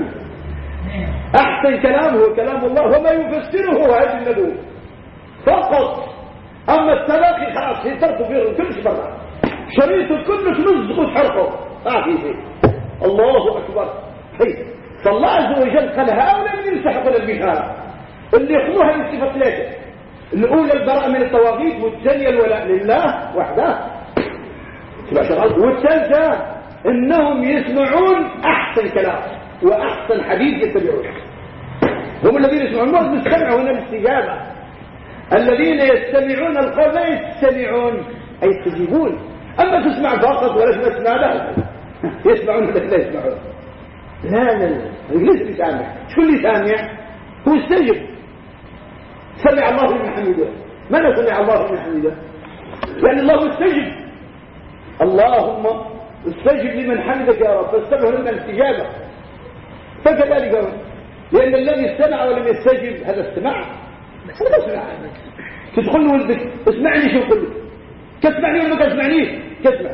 أحسن كلام هو كلام الله وما يفسره هدي النبوة فقط. أما التلاقي خلاص يتركوا فيه كل شيء برا شريط كله تمزق وتحرقه ما في شيء. الله أكبر. هي فالله عز وجل قال هؤلاء من يستحقون البشارة. اللي يخلوها من صفة ثلاثة الأولى البراءة من الطواغيت والثانية الولاء لله وحده. والثالثة إنهم يسمعون أحسن كلام وأحسن حديث يتبعون. هم الذين يسمعون. ما يستمعوا هنا الاستجابة الذين يستمعون القول لا يستمعون أي يستجيبون. أما تسمع فقط ولا تسمع لا يسمعون. لا يسمعون. لا لا لا. ليس سامع شو اللي سامع؟ هو استجب سمع الله لمن حمده. ماذا سمع الله لمن حمده؟ لأن الله استجب اللهم استجب لمن حمدك يا رب فاستمع لنا الاستجابة فكذلك لأن الذي استمع ولم يستجب هذا استمع. هذا استمع. تدخل ولدك اسمعني شو قلت تسمعني ولا ما تسمعنيش تسمع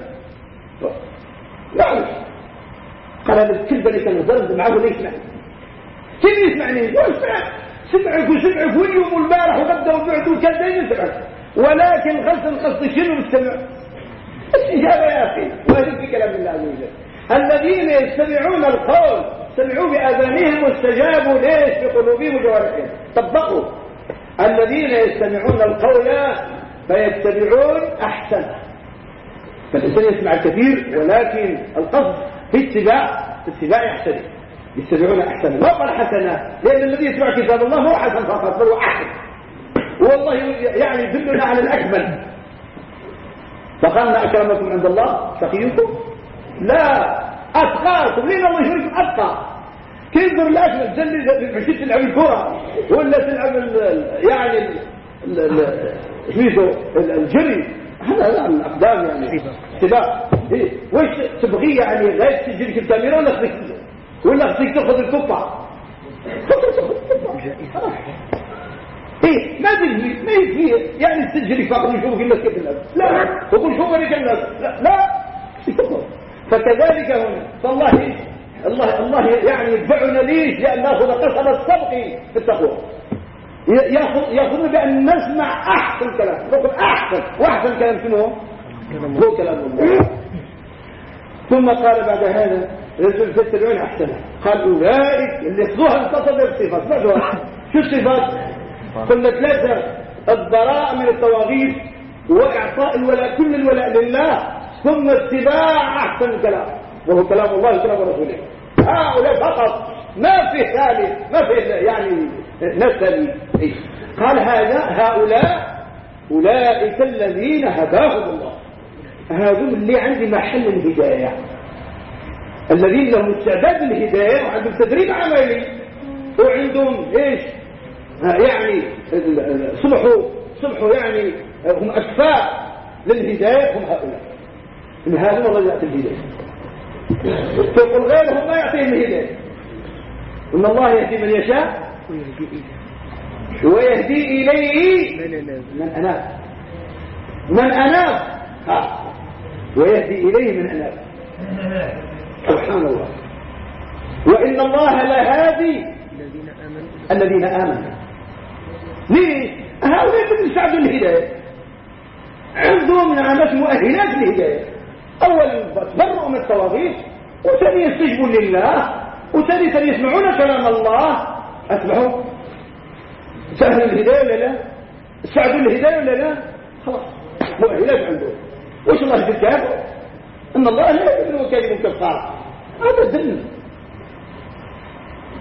لا. قال هذا الكلب اللي كان ضرب معه ولا يسمع كيف يسمعني. يسمع سمعك وسمعك واليوم والبارح وغدا وبعد وكان دايما سمعك ولكن غسل القصد شنو السمع استجابة يا أخي. وهذا في كلام الله عز وجل. الذين يستمعون القول سمعوا بآذانهم واستجابوا ليش؟ بقلوبهم وجوارحهم. طبقوا. الذين يستمعون القول فيتبعون أحسن. فالإنسان يسمع الكثير ولكن القصد في اتباع اتباع أحسن يتبعون أحسن. ما قال حسنا لأن الذي يسمع كتاب الله هو حسن فقط هو أحسن. والله يعني يدلنا على الأكمل. فقال أكرمكم عند الله تقيكم لا. أتقاكم لين الله يشركم أتقى. تنظر الأجمل زل مشيت تلعب الكرة ولا تلعب يعني شو الجري. هذا الأقدام يعني. سباق إيه. وش تبغي يعني غير تجري في الكاميرا ولا خذك ولا خذك تأخذ القطعة إيه ما تجري ما هي يعني تجري يشوفك الناس كيف لا وقل شوف الناس لا, لا. فكذلك هنا. فالله الله الله يعني يدفعنا ليش؟ لأن نأخذ قصب السبق في التقوى. ياخذ يأخذنا بأن نسمع أحسن كلام. نقول أحسن وأحسن كلام شنو؟ هو كلام الله. ثم قال بعد هذا رجل تتبعون أحسنه قال أولئك اللي يخذوها انتصد الصفات. ما شو الصفات؟ قلنا ثلاثة البراء من الطواغيت وإعطاء الولاء كل الولاء لله ثم اتباع أحسن الكلام. وهو كلام الله وكلام رسوله. هؤلاء فقط. ما في ثالث ما في يعني نسل. قال هذا هؤلاء أولئك الذين هداهم الله. هذول اللي عندي محل الهداية. الذين لهم استعداد للهداية وعندهم تدريب عملي. وعندهم إيش؟ يعني صبحوا صبحوا يعني هم أكفاء للهداية هم هؤلاء. من هذا والله يأتي الهداية. تقول غيرهم ما يعطيهم الهداية. إن الله يهدي من يشاء ويهدي إليه من أناب. من أناب. ويهدي إليه من أناب. سبحان الله. وإن الله لهادي الذين آمنوا. ليه هؤلاء اللي يساعدوا الهداية. عندهم نعمات مؤهلات للهداية. أولا تبرؤوا من الطواغيت وثانيا يستجبوا لله وثالثا يسمعون كلام الله. أسمعوا. سهل الهداية ولا لا؟ سعدوا الهداية ولا لا؟ خلاص مؤهلات عندهم. وش الله يذكر إن الله لا يذكر كلمة كفار هذا الدين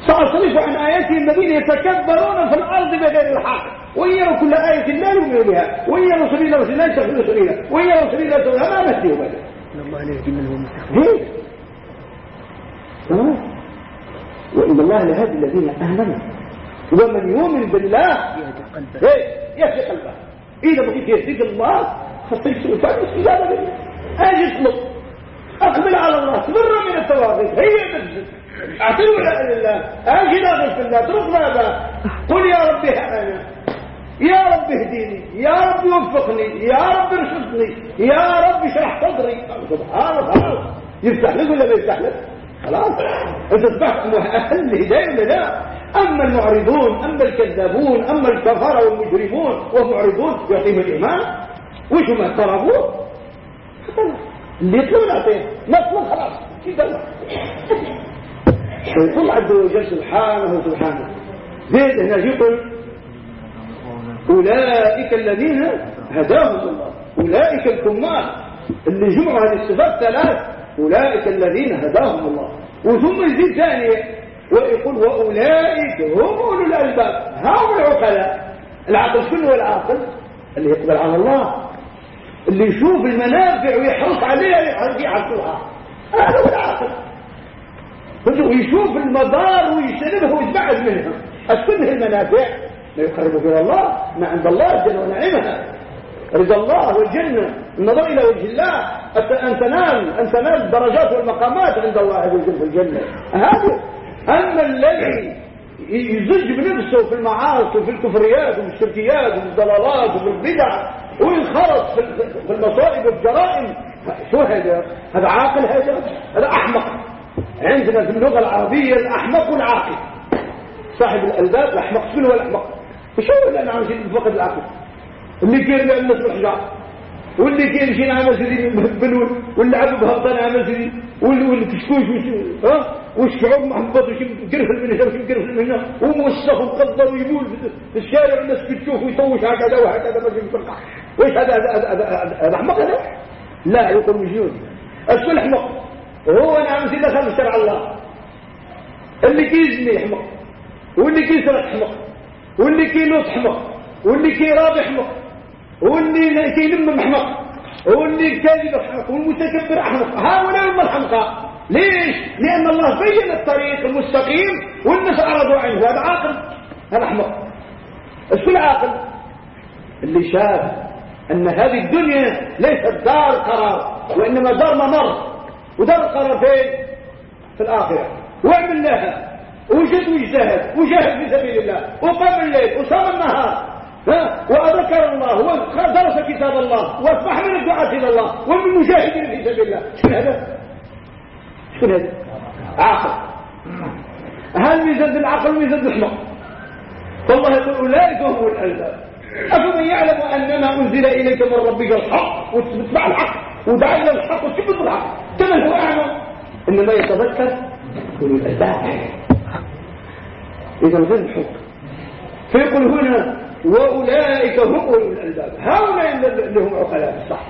سأصرف عن آياته الذين يتكبرون في الأرض بغير الحق. وإن كل آية لا يؤمنوا بها. وإن سبيل الله لا يتخذوا سبيلا وإن سبيل الله ما نسيه بها إن الله وإن الله لهدي الذين آمنوا. ومن يؤمن بالله يهدي قلبه. إيه؟ إذا بغيت يهديك الله خطيك سلطان استجابة بالله أجي اطلب أقبل على الله. تبرع من التواغيث هي نفسك اعطيه ولا لله أجي ناقص بالله اترك ماذا؟ قل يا ربي أنا يا رب اهديني. يا رب وفقني. يا رب ارشدني. يا رب اشرح صدري. سبحان الله. يفتح لك ولا ما يفتح لك خلاص. انت أصبحت مؤهل للهدايه ولا لا؟ أما المعرضون أما الكذابون أما الكفره والمجرمون والمعرضون يعطيهم الإيمان. وش ما اضطربوا اللي يطلب نعطيه نطلب خلاص. الله فيقول عز وجل سبحانه وسبحانه زيد هنا يقول أولئك الذين هداهم الله أولئك الكمال اللي جمعوا هذه الصفات ثلاث أولئك الذين هداهم الله. وثم يزيد ثانية ويقول وأولئك هم أولو الألباب. هم العقلاء العقل شنو هو العاقل اللي يقبل على الله اللي يشوف المنافع ويحرص عليها يحصلها هذا هو العاقل ويشوف المضار ويجتنبها ويتبعد منها. أشكنه المنافع؟ ما يقربك إلى الله ما عند الله جل ونعمها رضا الله والجنة. النظر إلى وجه الله. أن تنال أن تنال الدرجات والمقامات عند الله عز وجل في الجنة. هذا. أما الذي يزج بنفسه في المعاصي وفي الكفريات وفي الشركيات وفي الضلالات وفي البدع وينخرط في المصائب والجرائم شو هذا؟ هذا عاقل هذا هذا أحمق. عندنا في اللغة العربية الأحمق والعاقل. صاحب الألباب الأحمق. شنو هو الأحمق؟ مش هو اللي أنا عم فقد العقل اللي كان يعمل الحجار واللي كان شي عمل سيدي بالول واللي عبد بهبطان عمل سيدي والكشكوش ها؟ والشعوب محبط وشي مكرفل من هنا وشي مكرفل من هنا. وموسخ ومقدر ويبول في الشارع والناس بتشوف ويطوش هكذا وهكذا ما في فرقه ويش هذا هذا أحمق هذا؟ لا يقول مجنون السؤال احمق هو أنا سيدي دخل شرع الله. اللي كيزني احمق واللي كيسرق احمق واللي كيلوط احمق واللي كيراب احمق واللي كيلم محمق واللي كاذب احمق والمتكبر احمق هؤلاء هم الحمقى. ليش؟ لأن الله بين الطريق المستقيم والناس أعرضوا عنه. هذا عاقل هذا أحمق. الشو العاقل؟ اللي شاف أن هذه الدنيا ليست دار قرار وإنما دار ممر. ودار القرار في الآخرة. وعمل لها وجد واجتهد وجاهد في سبيل الله وقام الليل وصام النهار. ها؟ وذكر الله ودرس كتاب الله وأصبح من الدعاة إلى الله ومن المجاهدين في سبيل الله. شنو هذا؟ شنو هذا؟ عاقل. هل ميزان العقل وميزان الحمق فالله يقول اولئك هم الالباب أفمن يعلم انما أنزل إليك من ربك الحق وتتبع الحق؟ إلى الحق وتثبت الحق. كما هو أعلم. إنما يتذكر الألباب. إذا غير الحق. فيقول هنا وأولئك هم أولو الألباب. هؤلاء اللي هم عقلاء صح.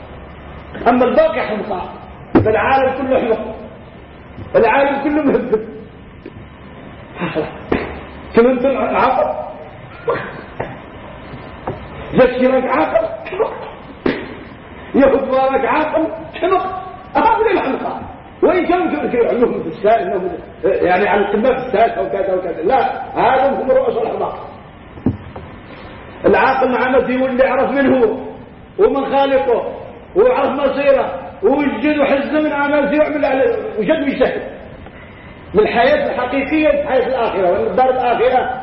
أما الباقي حمقى فالعالم كله حمق العالم كله مهبب كنت عقل يسيرك عقل. ياخذ بالك عقل حمق هؤلاء الحمقى وإن كانوا يعلمهم في السائل يعني على القمة في السائل أو كذا وكذا لا هذا هم رؤوس الأحمق العاقل مع نفسه واللي يعرف من هو ومن خالقه ويعرف مصيره ويجد وحزن من أعمال ويعمل وجد ويسهل من الحياة الحقيقية الحياة الآخرة وأن الدار الآخرة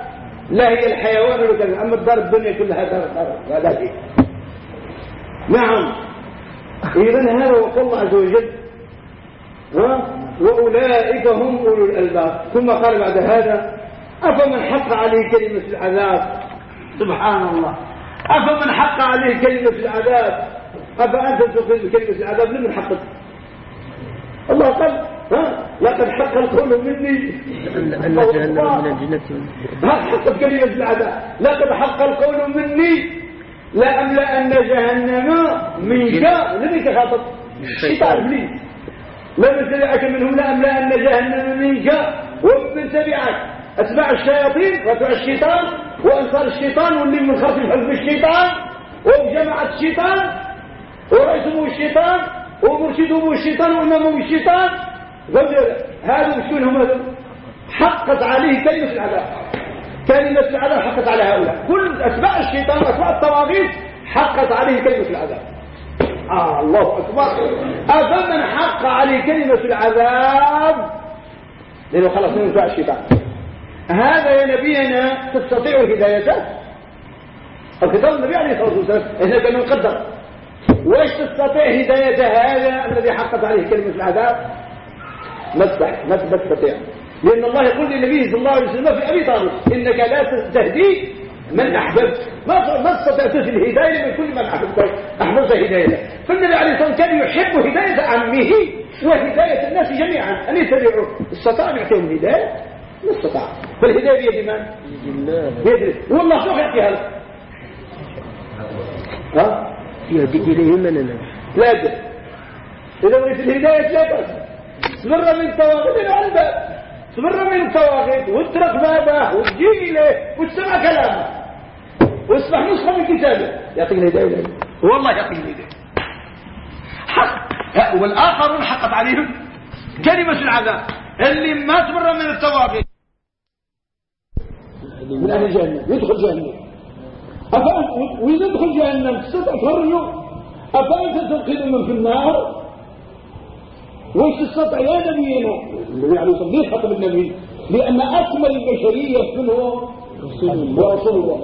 لا هي الحيوان ولا أما الدار الدنيا كلها دار دار لا شيء نعم إذا هذا وقال الله عز وجل. وأولئك هم أولو الألباب. ثم قال بعد هذا أفمن حق عليه كلمة العذاب؟ سبحان الله أفمن حق عليه كلمة العذاب؟ أفأنت تقول كلمة العذاب لمن حقت الله قال ها؟ لقد حق القول مني. أن جهنم من الجنة. ها حقت كلمة العذاب؟ لقد حق القول مني. لأملأن جهنم منك. لمن كخاطب الشيطان إبليس. لمن تبعك منهم. لأملأن جهنم منك. ومن تبعك. أتباع الشياطين وأتباع الشيطان. وأنصار الشيطان واللي من خلف حزب الشيطان. وجماعة الشيطان. ورئيسهم الشيطان. ومرشدهم الشيطان. وإمامهم الشيطان. هذا شكون هم هذا حقت عليه كلمة العذاب. كلمة العذاب حقت على هؤلاء. كل أتباع الشيطان وأتباع الطواغيت حقت عليه كلمة العذاب. آه الله أكبر. أفمن حق عليه كلمة العذاب. لأنه خلص من أتباع الشيطان. هذا يا نبينا تستطيع هدايته الكتاب النبي عليه الصلاة والسلام إحنا كان نقدر وإيش تستطيع هداية هذا الذي حقت عليه كلمة العذاب. ما تستطيع. لأن الله يقول للنبي صلى الله عليه وسلم في أبي طالب إنك لا تهدي من أحببت. ما ما تستطيع تهدي الهداية من كل من أحببت. أحببت هدايته فالنبي عليه الصلاة والسلام كان يحب هداية عمه وهداية الناس جميعا. أن يتبعوا استطاع أن يعطيهم هداية؟ ما استطاع. فالهداية بيد من؟ بيد. والله سوف يعطيها لك ها؟ يهدي إليهم من لا لا إذا اريد الهداية لا بأس. تبر من التواغيت إلى الباب. تبر من التواغيت واترك بابه وتجي إليه وتسمع كلامه. واسمح نسخة من كتابه. يعطيك الهداية والله يعطيك الهداية. حق والآخرون حقت عليهم كلمة العذاب. اللي ما تبر من التواغيت. من أهل جهنم. يدخل جهنم. وإذا يدخل جهنم تستطيع تخرجه أفأنت تنقذ من في النار؟ وش تستطيع يا نبينا النبي عليه الصلاة والسلام خطب النبي؟ لأن أكمل البشرية من هو ورسول الله.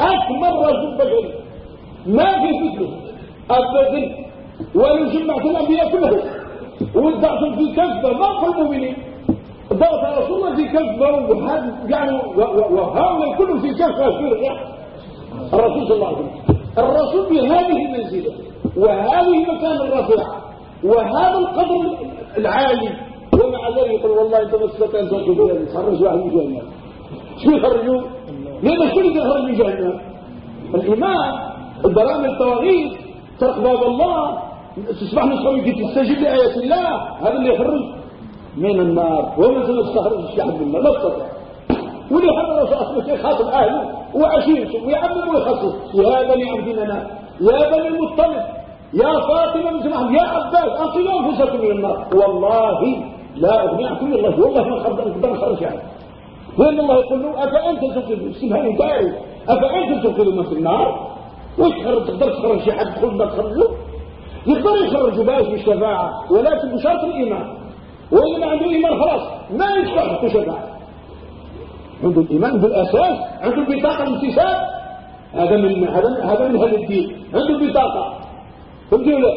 أكمل رجل بشري ما في مثله أبدا ولو جمعت الأنبياء كلهم. وادعتم في كذبة ما في المؤمنين. ضغط رسول الله في كذبة وهذا يعني وهؤلاء كلهم في كذبة في الرسول صلى الله عليه وسلم. الرسول بهذه المنزلة وهذه المكان الرفيع. وهذا القدر العالي ومع ذلك يقول والله انت بس ان تخرجوا خرج واحد من جهنم. شو يخرجوا؟ ليه شو اللي يخرج من جهنم؟ الإيمان البرامج التواغيث ترك باب الله. تصبح من تستجيب لايات الله. هذا اللي يخرج. من النار. وما سنستخرج الشعب من النار لا تستطيع واللي حضر أصلا يخاطب اهله وعشيرته ويعمم ويخصص. يا بني عبد لنا يا بني المطلب. يا فاطمة بنت محمد يا عباس أنقذوا أنفسكم من النار والله لا أغني عنكم من الله والله ما قدر خرج يعني لأن الله يقول له أفأنت تنقذ استفهام دائم أفأنت تنقذ من في النار؟ وش تقدر تخرج شي حد تخرج ما تخرجه يقدر يخرجوا باش بالشفاعة ولكن بشرط الإيمان. وإذا ما عنده إيمان خلاص ما يدفع شفاعة عنده الإيمان بالأساس عنده البطاقة الانتساب هذا من هذا من هذا الدين. عنده بطاقة فهمت ولا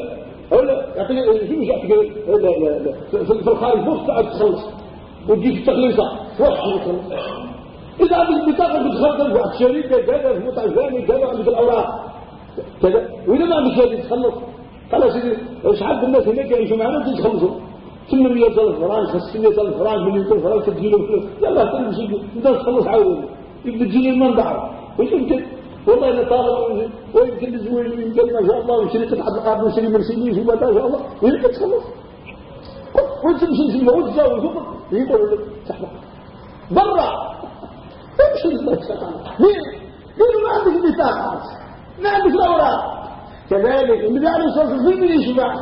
ولا يعطيك شو يعطيك في الخارج ساعة تخلص وتجي في التخليصة تخلص إذا عندك بطاقة بتخلص واحد الشركة كذا مطعم ثاني كذا عندك الأوراق. كذا. وإذا ما عندك هذه تخلص. خلاص شحال الناس هناك يعيشوا معنا تخلصوا 800 ألف فرنك 500 ألف فرنك مليون فرنك تجي له فلوس. يلا إنت تخلص عاود يبدأ تجيني المنبع واش يمكن والله أنا طالب ويمكن نزوج يمكن ما شاء الله ونشري قطعه الأرض ونشري مرسيدس وما شاء الله يمكن تخلص وتمشي نسمع وتزاوج يقولوا لك تحت برا! تمشي ليه؟ ليه ما عندك بطاقات ما عندك الاوراق كذلك النبي عليه الصلاة والسلام يشبع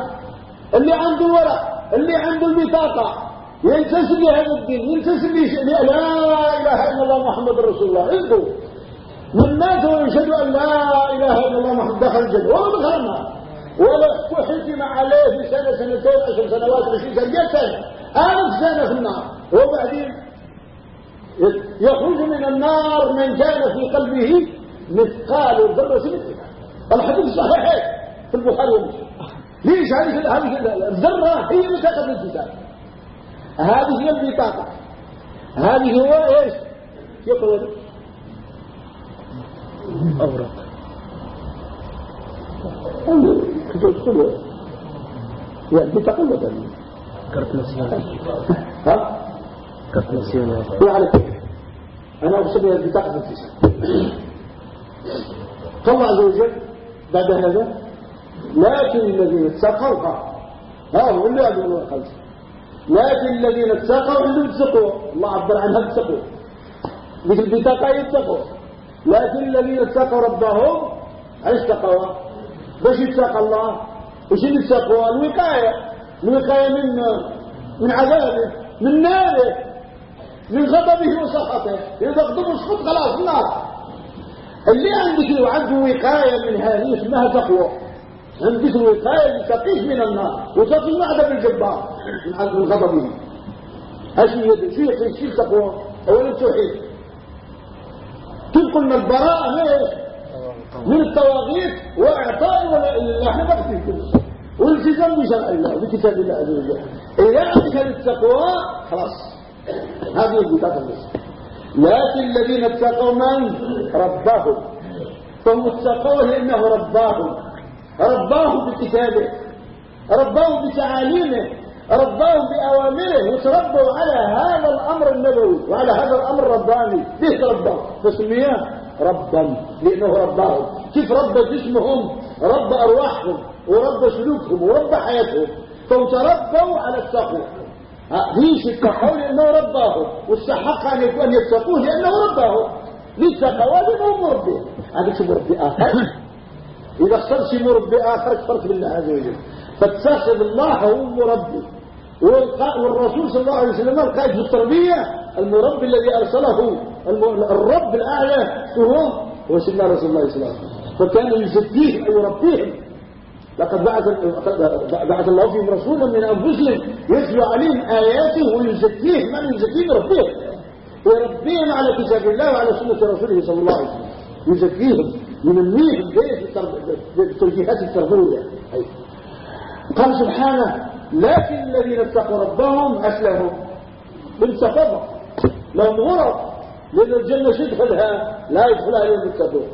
اللي عنده ورق اللي عنده البطاقه ينتسب لهذا الدين ينتسب لا إله إلا الله محمد رسول الله. عنده مات ويشهد أن لا إله إلا الله محمد دخل ولا دخل النار ولا وحكم عليه بسنة سنتين عشر سنوات عشرين سنة. مئة سنه ألف سنة في النار. وبعدين يخرج من النار من كان في قلبه مثقال من الحديث صحيح في البخاري ومسلم. ليش هذه الذرة هي بطاقه الانتساب هذه هي البطاقة. هذه هو إيش؟ يقول يعني بطاقه ولا كرت نسيان ها؟ كرت نسيان يعني أنا أقصد بطاقه الانتساب الله عز وجل بعد هذا لكن الذين اتقوا ها هو اللي عندهم الخلص لكن الذين اتقوا عندهم التقوى الله عبر عنها التقوى مثل بطاقة يتقوا لكن الذين اتقوا ربهم إيش تقوى باش يتقى الله. وش التقوى الوقاية. الوقاية من من عذابه من ناره من غضبه وسخطه. إذا غضب وسخط خلاص النار. اللي عندك عنده وقاية من هذه اسمها تقوى. عندك الوقاية اللي تقيه من النار وتقيه من عذاب الجبار من غضبه يد شو يقين شو التقوى اولا التوحيد كيف قلنا البراءة من الطواغيت واعطاء ولا إلا إحنا بقى كل والالتزام بشرع الله. بكتاب الله عز وجل. اذا عندك التقوى خلاص. هذه البطاقه النصف لكن الذين اتقوا من؟ ربهم فهم اتقوا لأنه رباهم. رباه بكتابه. رباه بتعاليمه. رباه بأوامره وتربوا على هذا الأمر النبوي وعلى هذا الأمر الرباني. ليه تربوا؟ فسمياه ربا لأنه رباهم. كيف رب جسمهم؟ رب أرواحهم ورب سلوكهم ورب حياتهم. فتربوا على التقوى. ليش اتقوا لأنه رباهم واستحق أن يتقوه لأنه رباهم. للتقوى لأنه مربي. هذا مربي آخر. إذا اخترت مربي آخر اخترت بالله عز وجل. فاتخذ الله هو مربي والرسول صلى الله عليه وسلم القائد في التربية المربي الذي أرسله الرب الأعلى هو هو سيدنا رسول الله صلى الله عليه وسلم. فكان يزكيهم ويربيهم لقد بعث بعث الله فيهم رسولا من أنفسهم يتلو عليهم آياته ويزكيهم. من يزكيهم؟ يربيهم. ويربيهم على كتاب الله وعلى سنة رسوله صلى الله عليه وسلم. يزكيهم. ينميهم. بالتوجيهات التربويه قال سبحانه لكن الذين اتقوا ربهم أسلموا بالتفضل لهم غرف لأن الجنة شو يدخلها؟ لا يدخلها إلا المتقون.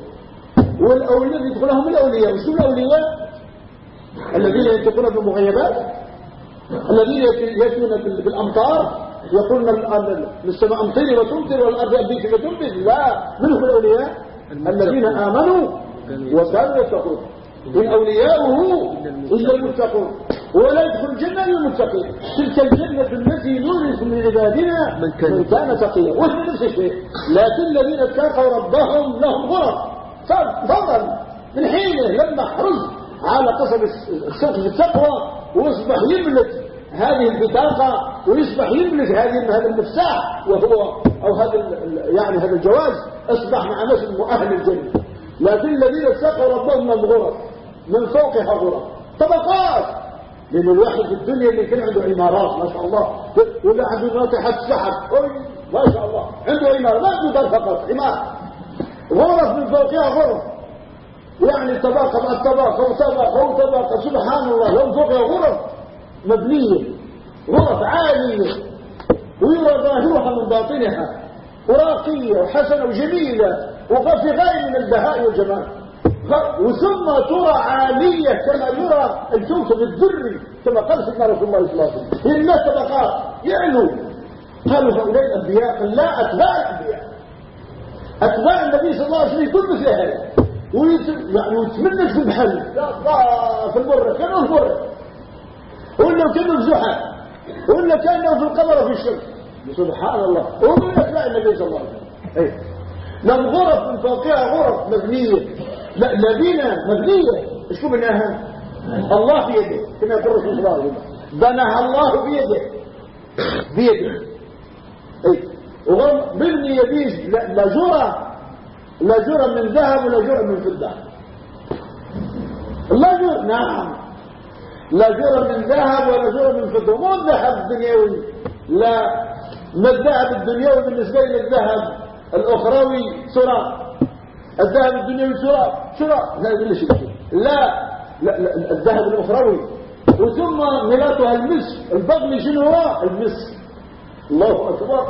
والأولياء يدخلهم الأولياء. وشو الأولياء؟ الذين ينطقون بالمغيبات الذين يأتون بالأمطار يقولون للسماء امطري وتمطر والأرض أبيك فتنبت لا. من هم الأولياء؟ الذين آمنوا وكانوا يتقون. إن أولياؤه إلا المتقون. ولا يدخل الجنة إلا المتقين. تلك الجنة التي نورث من عبادنا من كان تقيا وهم نفس الشيء؟ لكن الذين اتقوا ربهم لهم غرف. فضل من حينه لما حرز على قصب الصدق التقوى ويصبح يملك هذه البطاقة ويصبح يملك هذه هذا المفتاح وهو أو هذا يعني هذا الجواز أصبح مع ناس أهل الجنة. لكن الذين اتقوا ربهم من الغرف من فوقها غرف. طبقات. لأن الواحد في الدنيا اللي كان عنده عمارات ما شاء الله. ولا عنده ناطحة سحب ما شاء الله. عنده عمارة ما عنده دار فقط. عمارة. غرف من فوقها غرف. يعني طبقة بعد طبقة وطبقة وطبقة سبحان الله. ومن فوقها غرف مبنية. غرف عالية. ويرى ظاهرها من باطنها. وراقية وحسنة وجميلة. وفي غاية من البهاء والجمال. وثم ترى عالية كما يرى الكوكب الذري كما قال سيدنا رسول الله صلى الله عليه وسلم. الناس طبقات يعلو قالوا هؤلاء الأنبياء لا أتباع الأنبياء. أتباع النبي صلى الله عليه وسلم يكون مثل هذا ويتمنى تكون بحل في المرة كانوا في المرة ولا كانوا في زحل. ولا كانوا في القمر في الشمس. سبحان الله. ومن أتباع النبي صلى الله عليه وسلم. لم غرف من فوقها غرف مبنية. لا مدينة مبنية. إيش بناها الله بيده كما يقول الرسول صلى الله عليه وسلم. بناها الله بيده. بيده. اي وغم بني جرى لا جرى من ذهب ولا جرى من فضة. لا جرى نعم. لا جرى من ذهب ولا جرى من فضة. مو الذهب الدنيوي. لا. ما الذهب الدنيوي بالنسبة للذهب الأخروي سرى الذهب الدنيوي سرى سرى. لا يقول شيء. لا لا, لا الذهب الأخروي. وثم ملاتها المسك البغل شنو هو؟ المسك الله أكبر.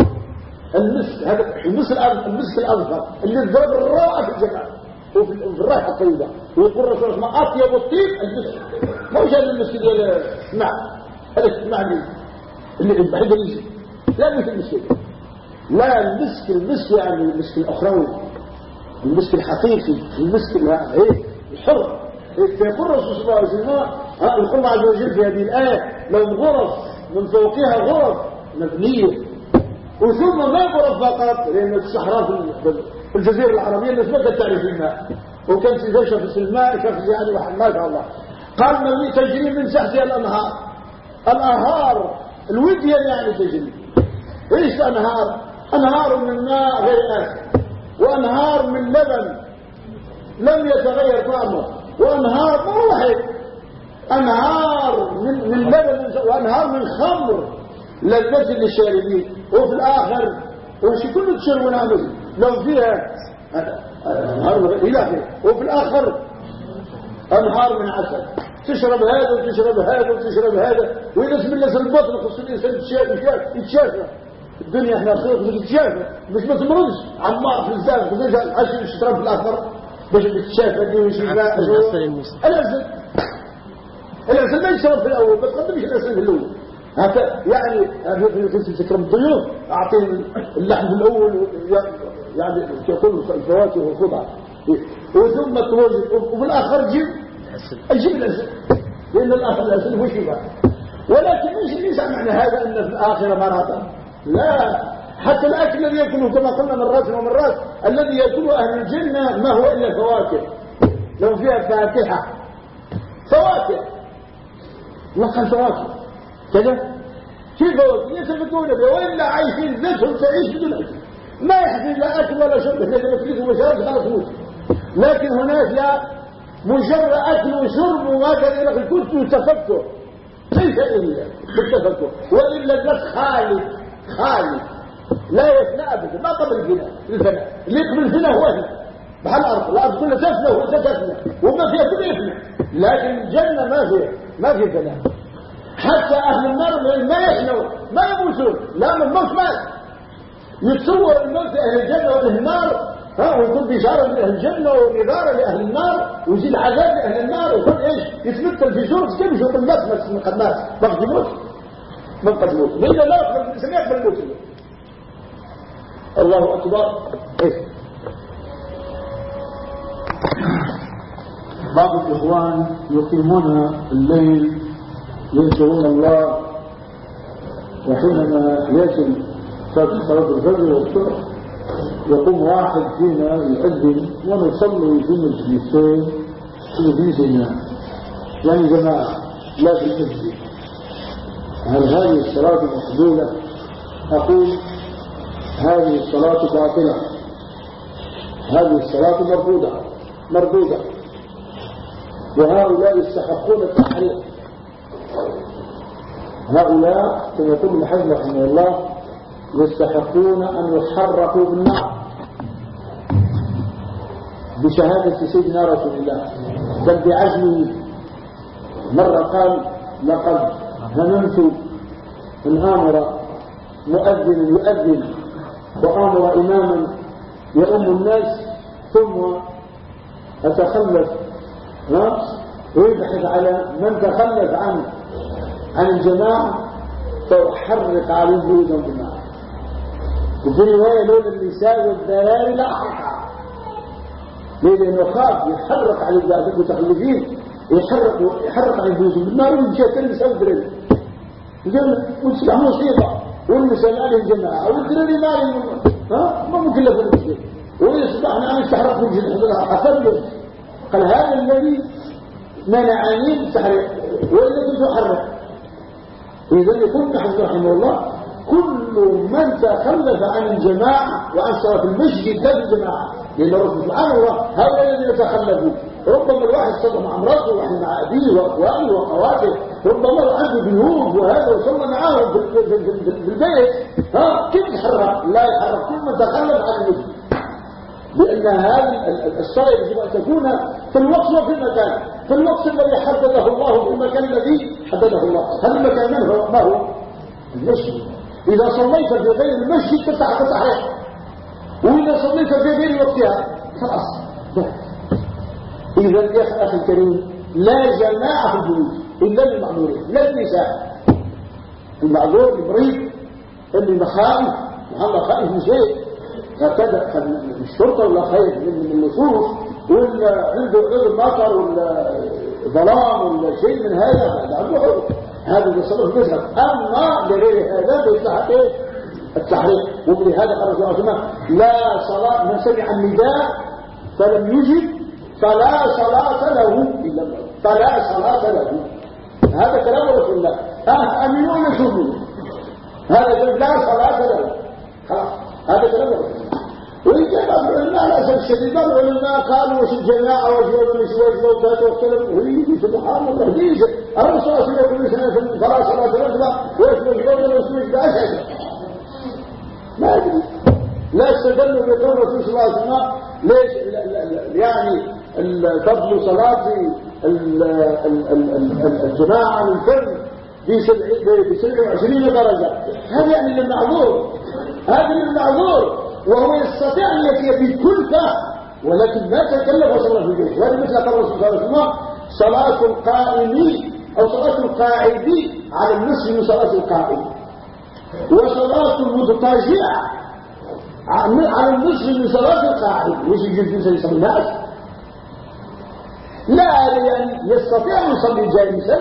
المسك هذا المسك الأزهر المسك الأزهر اللي الضرب الروعة في الجمال وفي الرائحة الطيبة. ويقول الرسول وسلم أطيب الطيب المسك ما هو هذا المسك ديال مع هذا؟ مع اللي البحث لا مش المسك لا المسك المسك يعني المسك الأخروي. المسك الحقيقي المسك إيه؟ الحر. فيقول الرسول صلى الله عليه وسلم يقول عز وجل في هذه الآية. لو غرف من فوقها غرف مبنية. وثم ما غرف فقط لأن الصحراء في الجزيرة العربية الناس ما كانت تعرف الماء. وكانت إذا شاف الماء شاف يعني واحد ما شاء الله. قال مبني تجري من سحتها الأنهار. الأنهار الودية يعني تجري. إيش الأنهار؟ أنهار من ماء غير آسف. وأنهار من لبن لم يتغير طعمه. وأنهار مو واحد. أنهار من, من لبن وأنهار من خمر. لذة للشاربين. وفي الآخر وش كله تشرب ونعمل؟ لو فيها أنهار إلى آخره. وفي الآخر أنهار من عسل. تشرب هذا وتشرب هذا وتشرب هذا. وإذا الله البطن خصوصا الإنسان يتشافى الدنيا إحنا خير مش مش ما تمرضش. عمار في الزاف باش عشان يشترب في الآخر. باش تتشافى دي ويشرب الاسد الاسد ما يشرب في الأول ما تقدمش الاسد في الأول. هذا يعني في تكرم الضيوف اعطيه اللحم في الأول يعني تقول الفواكه والخضع وثم توجد وفي الآخر جيب. جيب الاسد لأن الآخر الاسد هو شبه ولكن ليس ليس معنى هذا؟ أن في الآخرة مرضا لا حتى الأكل الذي يأكله كما قلنا مرات ومرات الذي يأكله أهل الجنة ما هو إلا فواكه. لو فيها فاتحة فواكه. لقى فواكه كذا. كيف فواكه يتفكون بها وإلا عايشين ذاتهم تعيش بدون أكل. ما يحتاج لا أكل ولا شرب إذا نفلسوا وشرب خلاص موت. لكن هناك لا مجرد أكل وشرب وهكذا إلى الكتب والتفكر. ليس إلا بالتفكر. وإلا الناس خالد. خالي. لا يفنى أبدا ما قبل الفناء الفناء اللي يقبل الفناء هو هنا. بحال الأرض الأرض كلها تفنى وانت تفنى وما فيها كل يفنى لكن الجنة ما فيها ما في فناء حتى أهل النار ما يفنوا ما يموتون. لا من الموت مات. يتصور الموت أهل الجنة وأهل النار. ها ويكون بشاره لاهل الجنة ونذاره لأهل النار ويزيد عذاب لأهل النار. ويكون إيش؟ يتمثل في صوره كيف يشوف الناس من الناس ما يموت. من قد موت لأنه لا يقبل يقبل الموت. الله أكبر. إيه بعض الإخوان يقيمون الليل يذكرون الله وحينما يصل صلاة الفجر والصبح يقوم واحد فينا يؤذن ونصلي في مجلسين في مجلسنا يعني جماعة لا في المسجد. هل هذه الصلاة مقبولة؟ أقول هذه الصلاة باطلة. هذه الصلاة مردودة. مردودة. وهؤلاء يستحقون التحريق هؤلاء كما يقول ابن حزم رحمه الله يستحقون أن يحرقوا بالنار. بشهادة سيدنا رسول الله. بل بعزمه. مرة قال لقد هممت أن آمر مؤذن يؤذن وآمر إماما يؤم الناس ثم أتخلف ويبحث على من تخلف عن عن الجماعة فأحرق عليه بيوتهم بالنار وفي رواية لولا النساء والذراري لا أحرقها ليه لأنه خاف يحرق على المتخلفين يحرق يحرق على البيوت بالنار ويمشي النساء والذراري يقول وتصبح مصيبة والنساء ما لهم جماعة والذراري ما ها؟ ما ممكن لك. المسلم ويصبح نعم يستحرق في الجنة أفضل قال هذا الذي منعني من التحريق والذي تحرق إذا يقول نحن رحمه الله. كل من تخلف عن الجماعة وعن صلاة المسجد لا الجماعة. لأن الرسول سبحانه هؤلاء الذين يتخلفوا ربما الواحد صلى مع امرأته وواحد مع أبيه وأخوانه وأخواته. ربما عنده بيوت وهذا وصلى معاهم في البيت. ها كيف يحرك لا يحرك كل من تخلف عن المسجد لأن هذه الصلاة يجب أن تكون في الوقت وفي المكان. في الوقت الذي حدده الله في المكان الذي حدده الله. هل المكان من هو ما هو؟ المسجد. إذا صليت في غير المسجد فتح فتح وإذا صليت في غير وقتها خلاص. إذا يا أخي الكريم لا جماعة في البيوت إلا للمعذورين لا النساء. المعذور المريض اللي مخائف محمد خائف من شيء هكذا الشرطة ولا خايف من النصوص ولا عنده عذر مطر ولا ظلام ولا شيء من هذا هذا عنده عذر. هذا يصرف مذهب أما لغير هذا بيصلح إيه؟ التحريق ولهذا قال الله عليه وسلم لا صلاة من سمع النداء فلم يجب فلا صلاة له إلا فلا صلاة له. هذا كلام رسول الله. ها أمنون شهود هذا لا صلاة له. هذا كلام رسول الله. العلماء لا أسف الشديد العلماء قالوا وش الجماعة وش وش وش وش واختلفوا وهي سبحان الله ليش الرسول صلى الله عليه وسلم الله عليه وسلم وش وش وش وش بأسد ما أدري. لا استدلوا بقول الرسول صلى الله عليه وسلم ليش؟ يعني فضل صلاة الجماعة الفرد ب 27 درجة. هذا يعني للمعذور هذا للمعذور وهو يستطيع أن يأتي بكلفة ولكن ما تكلف صلى في البيت وهذا مثل قال الرسول صلى الله عليه وسلم صلاة القائم أو صلاة القاعد على النصف من صلاة القائم وصلاة المضطجع على النصف من صلاة القاعد. مش يجي الإنسان يصلي الناس؟ لا يعني يستطيع أن يصلي جالسا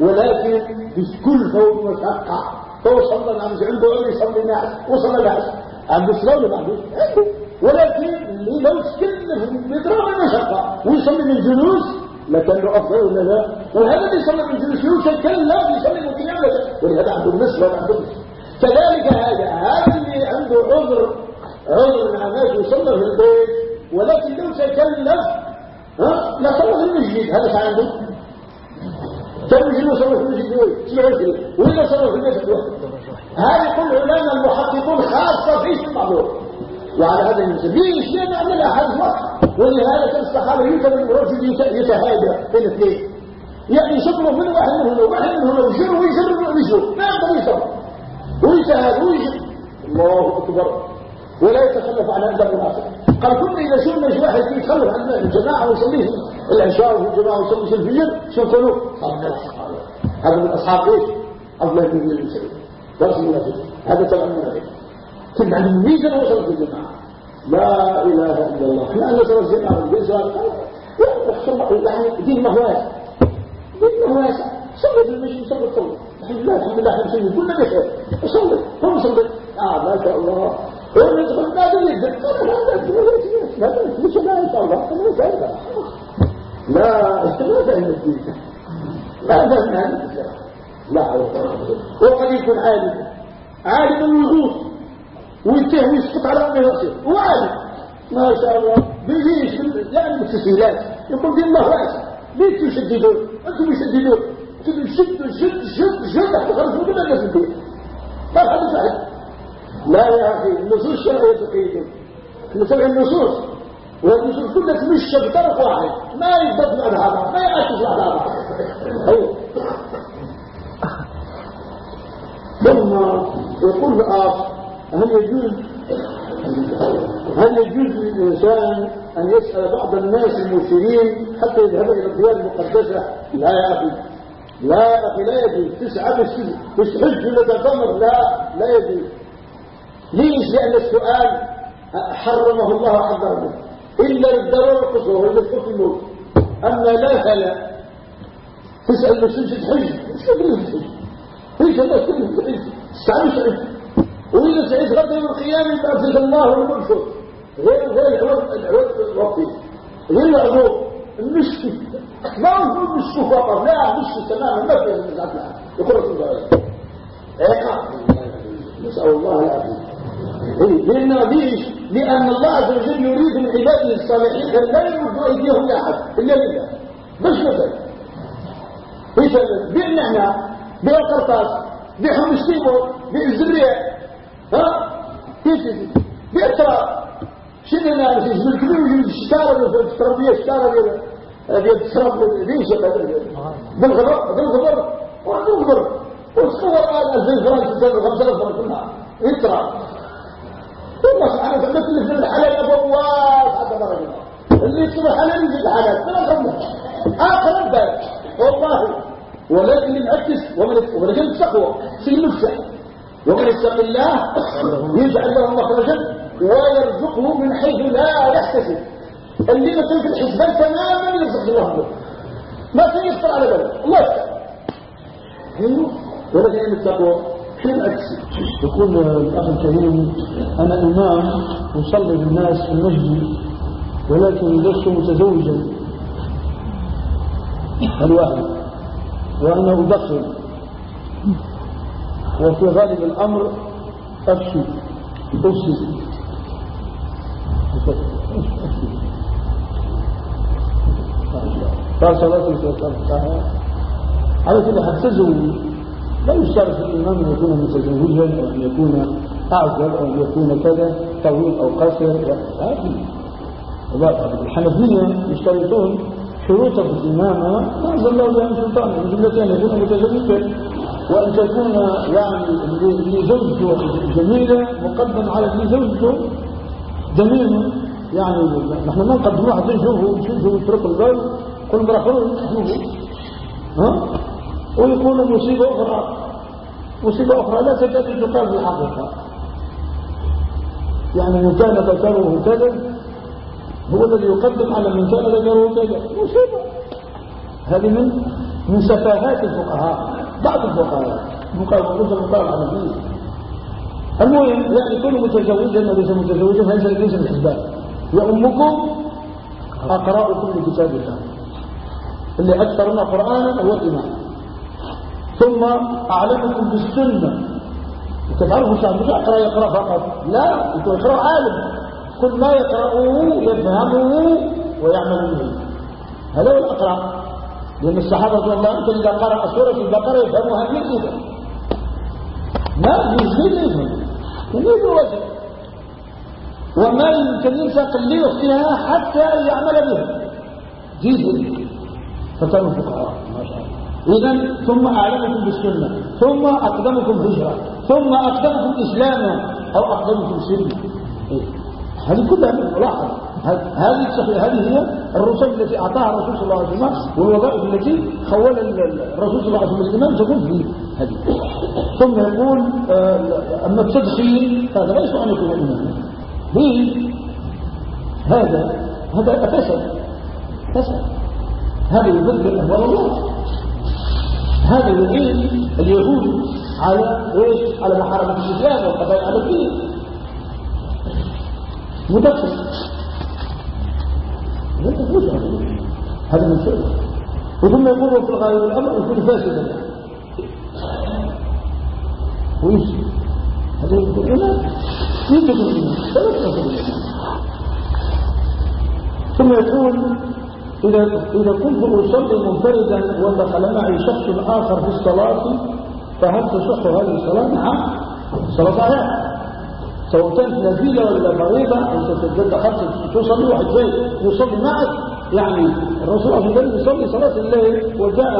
ولكن بكل فوق وشقة. فهو صلى الناس عنده عذر يصلي الناس وصلى الناس. عنده ولا عنده ولكن لو تكلف بإضرار المشقة ويصلي من جلوس لكان له أفضل ولا لا؟ وهذا اللي يصلي من جلوس يتكلم يصلي من قيام ولهذا عنده النسبة ولا عنده كذلك هذا هذا اللي عنده عذر عذر مع الناس ويصلي في البيت. ولكن لو تكلف ها لا في المسجد هذا عنده صلى في المسجد عشري ولا في المسجد هذه كل علماء المحققون خاصة في المعذور وعلى هذا المسجد ليش نعملها هذا وقت ولهذا كان الصحابة يمكن الرجل يتهادى بين اثنين يعني يشطروا من واحد من هنا واحد من هنا ويجر ويجر. ما يقدر يشطر ويتهاد ويجر. الله أكبر. ولا يتخلف عن هذا المناسب قال كنا إذا شفنا واحد يتخلف عن الجماعة ويصليه العشاء والجماعة ويصلي الفجر شو نقولوا هذا من أصحاب إيش؟ الله بن المسلم درس المنافق هذا تبع المنافق كنت عند الميزة وصلت الجماعة. لا إله إلا الله. أن نصل الجماعة. والجزاء يعني دين ما هو واسع دين صلي في المسجد صلي صلي. الحمد لله الحمد لله إحنا مسلمين كلنا بخير صلي. هم صلي. آه ما شاء الله. هو يدخل ما يدخل هذا مش ما شاء الله. لا ما فهم الدين ما فهم هذا لا وقد يكون عالم عالم ويغوص وينتهي ويسقط على امه راسه وعالم ما شاء الله بيجيش يعني التسهيلات يقول دين الله واسع ليه تشددون أنتم يشددون شد شد شد شد حتى خرجوا من الناس الدين ما حد صحيح لا يا أخي النصوص الشرعيه تقيد نتبع النصوص والنصوص كلها تمشى بطرف واحد. ما يثبت بعد هذا ما يعكس بعد هذا. ثم يقول الآخر هل يجوز هل يجوز للإنسان أن يسأل بعض الناس المسلمين حتى يذهب إلى الديار المقدسة؟ لا يا أخي. لا يا أخي لا يجوز. تسعى مش حج ولا تمر لا لا يجوز. ليش؟ لأن السؤال حرمه الله عز وجل. إلا للضرورة القصوى إلا في الموت أما لا فلا. تسأل مسجد حج مش قادرين الحج؟ ليش الله الحج؟ تسعى مش حج وإذا سعيد غدا يوم القيامة يبعث الله والمبشر غير غير العوض العوض الوقتي غير العذور. المشكي ما هو المشكي فقط. لا مشكي تماما. ما في المزعج يقول رسول الله عقاب نسأل الله العافية ليش؟ لأن الله عز وجل يريد من عباده الصالحين أن لا يردوا أيديهم لأحد إلا لله. بس مثلا إيش بيعنا إحنا بيع القرطاس بيع حمص تيمور بيع الزريع ها؟ كيف؟ بيع شنو الناس يجيب الكبير ويجيب الشتارة التربية الشتارة ديال التراب ليش بالغبر بالغبر. بالغبر وتصور قال 2000 فرنك 5000 فرنك كلها يترى ثم سبحانه وتعالى اللي في الحلال ابواب حتى مرة اللي يكتب الحلال يجي الحلال ثلاث خمسة آخر الباب والله ولكن نعكس ولكن التقوى في المفتح ومن يتق الله يجعل له مخرجا ويرزقه من حيث لا يحتسب. اللي مثل في الحسبان تماما يرزق الله له ما كان على باله الله يفتح ولكن التقوى في العكس يقول الأخ الكريم أنا إمام أصلي بالناس في المسجد ولكن لست متزوجا. الواحد. وأنا أدخن وفي غالب الأمر أفشي. أفشي. فصلاة الفتاة على كل حال تزوج لا يشترط الإمام أن يكون متزوجا أو أن يكون أعزب أو أن يكون كذا طويل أو قصر الحنفية يشترطون شروطا في الإمامة ما أنزل الله بها سلطان من جملة أن يكون متزوجا. وأن تكون يعني اللي زوجته جميلة مقدم على اللي زوجته جميلة. يعني نحن ما نقدم واحد نشوفه نشوفه يترك كل مرة خلوه نشوفه ها؟ ويكون مصيبة أخرى. مصيبة أخرى. لا تكاد تقال في الحقيقة يعني من كان ذكره كذا هو الذي يقدم على من كان ذكره كذا. مصيبة. هذه من من سفاهات الفقهاء. بعض الفقهاء. مقابل المقابل على فيه المهم يعني كل متزوجا وليس متزوجا هذا ليس الحسبان يأمكم أقرأكم لكتاب الله. اللي أكثرنا قرآنا هو الإمام ثم أعلمكم بالسنة. تعرفوا الشعب مش يقرأ يقرأ فقط. لا يكون يقرأ عالم. كل ما يقرأه يفهمه ويعمل به هذا هو الأقرأ. لأن الصحابة رضي الله عنهم إذا قرأ سورة البقرة يفهمها من إذا ما يجوز يفهم؟ يجوز وجه وما يمكن ينسق اللي فيها حتى يعمل بها. جيد. الفقهاء ما شاء الله. إذا ثم أعلمكم بالسنة ثم أقدمكم هجرة ثم أقدمكم إسلاما أو أقدمكم سنة إيه؟ هذه كلها ملاحظة. هذه هذه هي الرسل التي أعطاها الرسول صلى الله عليه وسلم والوظائف التي خول الرسول صلى الله عليه وسلم الإمام تكون في هذه. ثم يقول آه، أما التدخين هذا ليس أن يكون هذا هذا فسد فسد هذا يبدل أهوال الله هذا يعين اليهود على إيش؟ على محاربة الإسلام والقضاء على الدين مدخل هذا من شيء وثم يقول في الغالب الأمر يكون فاسدا ويش هذا يقول لا. يوجد ثم يقول إذا, إذا كنت أصلي منفردا ودخل معي شخص آخر في الصلاة فهل تصح هذه الصلاة؟ نعم. الصلاة صحيحة. سواء كانت نافلة ولا فريضة أنت دخلت تصلي واحد جاي يصلي معك. يعني الرسول صلى الله عليه وسلم يصلي صلاة الليل وجاء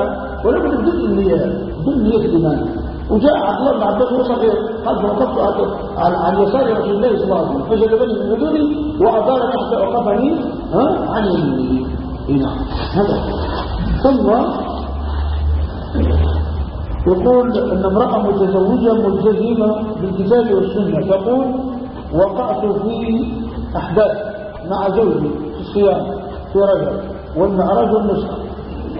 ولم يكن ضد النية ضد نية الإيمان. وجاء عبد الله بن عباس وهو صغير قال فوقفت عن يسار رسول الله صلى الله عليه وسلم فجذبني من وجودي وأدار تحت عقبني عن يمينه هذا. ثم يقول أن امرأة متزوجة ملتزمة بالكتاب والسنة. تقول وقعت في أحداث مع زوجي في الصيام في رجب والمعراج والنسخ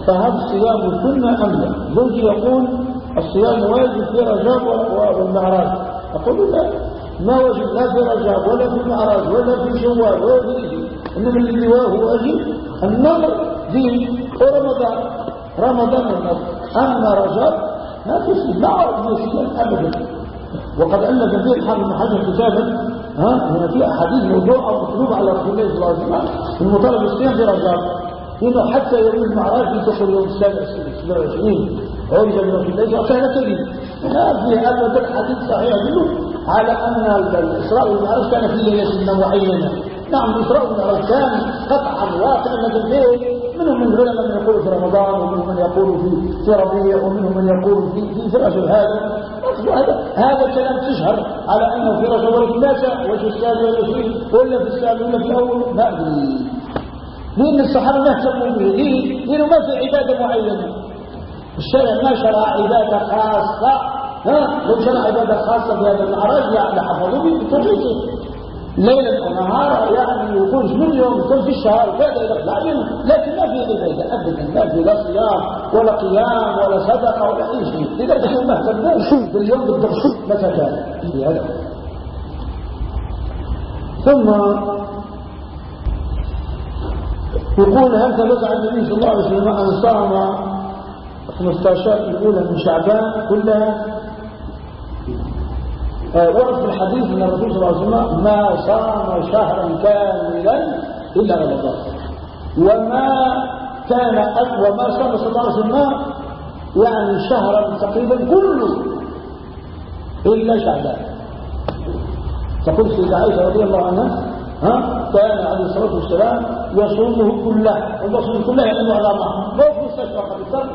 فهل الصيام سنة أم لا؟ زوجي يقول الصيام واجب في رجب والمعراج. أقول لا ما وجب لا في رجب ولا في المعراج ولا في شوال ولا في إنما اللي هو واجب النظر دين ورمضان رمضان النظر. أما رجب ما في لا يسلم ابدا. وقد الف فيه الحافظ بن كتابا ها هنا في أحاديث موضوعة ومطلوبه على رسول الله صلى الله عليه وسلم. المطالب الصيام في رجب إنه حتى يوم المعراج يدخل يوم السابع 27 عرج من رسول الله وكان كذب ما في ابدا حديث صحيح. منه على أن الإسراء والمعراج كان في ليله معينه نعم الاسراء والمعراج كان قطعا واقعا في الليل منهم من العلماء من يقول في رمضان ومنهم من يقول في في ربيع ومنهم من يقول في في, في هذا. هذا هذا الكلام تشهر على أنه في رجل ولا في الناس وجه السابع والعشرين ولا في السابع ولا في الأول ما أدري. لأن الصحابة ما اهتموا به. ليه؟ لأنه ما في عبادة معينة. الشرع ما شرع عبادة خاصة. ها؟ لو شرع عبادة خاصة في هذا المعراج يعني حفظوا به بتوقيته ليلا ونهارا يعني يكون من يوم يكون في الشهر إلى اخره لكن ما في عباده ابدا ما في لا صيام ولا قيام ولا صدقة ولا أي شيء. لذلك هم مهتمون باليوم بالضبط متى كان؟ ثم يقول هل عن النبي صلى الله عليه وسلم أن صام 15 الأولى من شعبان كلها؟ ورد في الحديث ان الرسول صلى الله عليه وسلم ما صام شهرا كاملا إلا رمضان وما كان وما صام صلى الله عليه وسلم يعني شهرا تقريبا كله إلا شعبان. تقول سيدة عائشة رضي الله عنها ها كان عليه الصلاة والسلام يصومه كله ويصوم كله يعني معظمه ما في مستشفى قد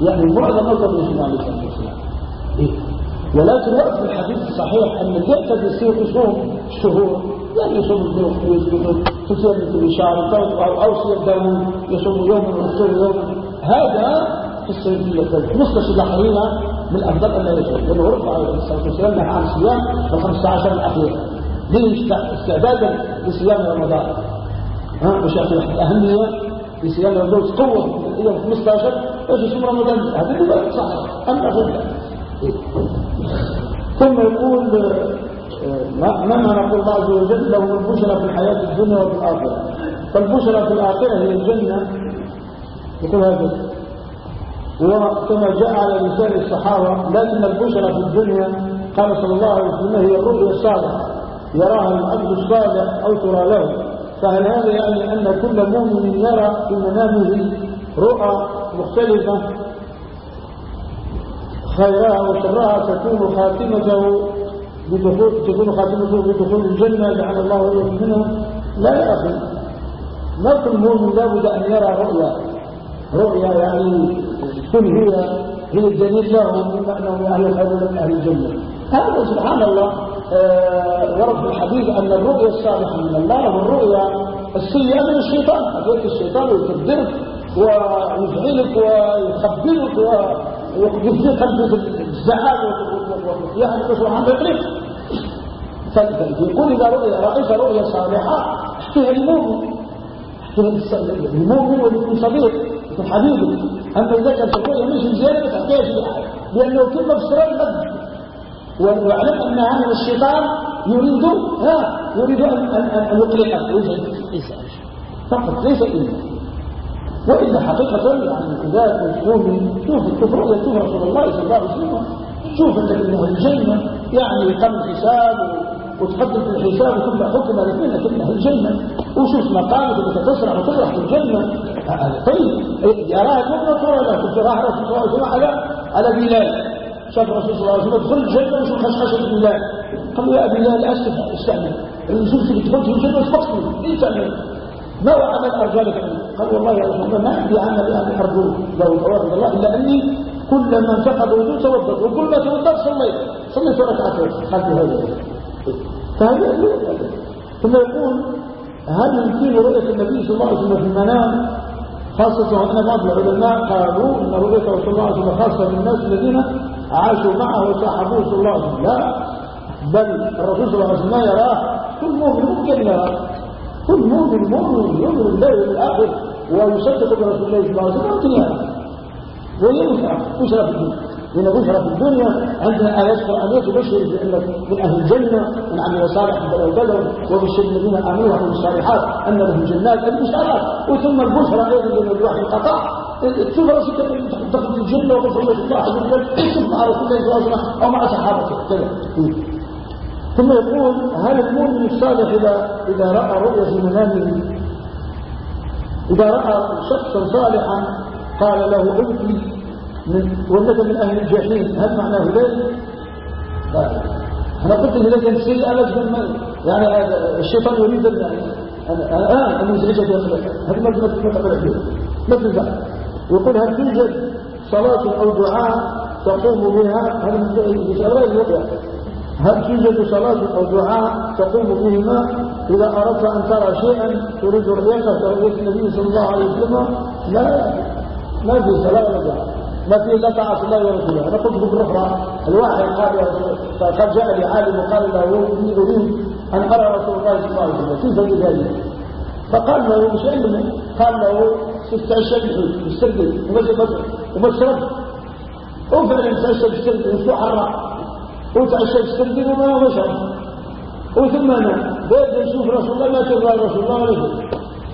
يعني معظم الوقت يصوم عليه الصلاة والسلام؟ ولكن في الحديث الصحيح أن اللي يعتد يصير يصوم الشهور يعني يصوم الظروف ويسجد تصير كل شهر أو أوصي الداوود يصوم يوما ويفطر يوما هذا في الصيفية نصف الأخرين من الأفضل أن لا يصوم. لأنه ورد عليه الصلاة والسلام عن الصيام في 15 الأخير ليه استعدادا لصيام رمضان. ها؟ مش يعطي أهمية لصيام رمضان. قوة. يوم 15 إيش يصوم رمضان. هذا اللي صح أما غير ثم يقول ما معنى قول الله عز وجل له البشرى في الحياة الدنيا وفي الآخرة. فالبشرى في الآخرة هي الجنة. يقول هذا. وكما جاء على لسان الصحابة لكن البشرى في الدنيا قال صلى الله عليه وسلم هي الرؤيا الصالحة. يراها العبد الصالح أو ترى له. فهل هذا يعني أن كل مؤمن يرى في منامه رؤى مختلفة؟ خيرها وشرها تكون خاتمته بدخول تكون خاتمته بدخول الجنة لعن الله منها. لا يا أخي. ما كل مؤمن لابد أن يرى رؤيا. رؤيا يعني تكون هي هي الدليل له من أهل الخير ومن أهل الجنة. هذا سبحان الله. آه ورد في الحديث أن الرؤيا الصالحة من الله والرؤيا السيئة من الشيطان. أتيت الشيطان ويكبرك ويفعلك ويخبرك ويجزيك بالزعامة والنصيحة سبحان الله فيقول إذا رؤيا رأيت رؤيا صالحة احكيها للمؤمن للمؤمن ولكل صديق يكون حبيبي أما إذا كانت الرؤيا مش زيادة تحكيها لأحد لأنه كلمة بسرعة قد واعلم أن هذا الشيطان يريد ها يريد أن يقلقك ليس فقط ليس إلا وإلا حقيقة يعني إذا تكون شوف رؤية شوف رسول الله صلى الله عليه وسلم. شوف أنك إنه الجنة يعني قبل الحساب في الحساب وكل حكم الاثنين لكنها الجنة. وشوف مقامك انك تسرع وتفرح في الجنة. طيب يراها المؤمن ترى لا الله على على بلال. شاف الرسول صلى الله عليه وسلم ادخل الجنة وشوف خشخشة بالله قال يا لا أستمع استعمل شوف دخلت في الجنة وسبقتني إيه تعمل ما هو عمل أرجالك قال والله يا رسول الله ما عندي عمل يعني أرجو له ثواب الله إلا أني كلما انتقد وجود توضأ وكل ما توضأت صليت. صليت ركعتين في هذا. فهذا ثم يقول هل يمكن رؤية النبي صلى الله عليه وسلم في المنام؟ خاصة أن بعض العلماء قالوا أن رؤيته صلى الله عليه وسلم خاصة بالناس الذين عاشوا معه وصاحبوه صلى الله عليه وسلم. لا بل الرسول صلى الله عليه وسلم يراه كل مؤمن ممكن يراه. كل مؤمن مؤمن يؤمن بالله والآخر ويصدق برسول الله صلى الله عليه وسلم. وينفع بشرى. في الدنيا. لأن بشرى في الدنيا. عندنا آيات قرآنية تبشر بأن من أهل الجنة من عمل صالح بلو بلو وبشر الذين آمنوا وعملوا الصالحات أن لهم جنات البشارات وثم البشرى أيضا لأن الواحد قطع راسك تدخل الجنة وبشر الله عز وجل مع رسول الله صلى الله عليه وسلم أو مع صحابته. ثم يقول هل المؤمن الصالح إذا إذا رأى رؤيا في منامه إذا رأى شخصا صالحا قال له أنت من وانك من أهل الجحيم هل معناه ذلك؟ لا أنا قلت إن لك شيء أنا يعني الشيطان يريد الآن أن يزعجك أخي هذه ما تقبل فيه ما تزعل يقول هل توجد صلاة أو دعاء تقوم بها هذا من الوضع هل توجد صلاة أو دعاء تقوم بهما؟ إذا أردت أن ترى شيئا تريد رؤيته كرؤية النبي صلى الله عليه وسلم لا ما في صلاة ولا دعاء ما في إلا طاعة الله ورسوله أنا قلت لكم أخرى الواحد قال يا رسول قد جاء لي عالم وقال له إني أريد أن أرى رسول الله صلى الله عليه وسلم. كيف بذلك؟ فقال له مش علمه قال له استعشى بالحوت استرجل ومشرب وفعلا استعشى بالسرد وشو حرام؟ وتعشى بالسرد وما مشرب وثم أنا بيت نشوف رسول الله ما تبغى رسول الله ولا شيء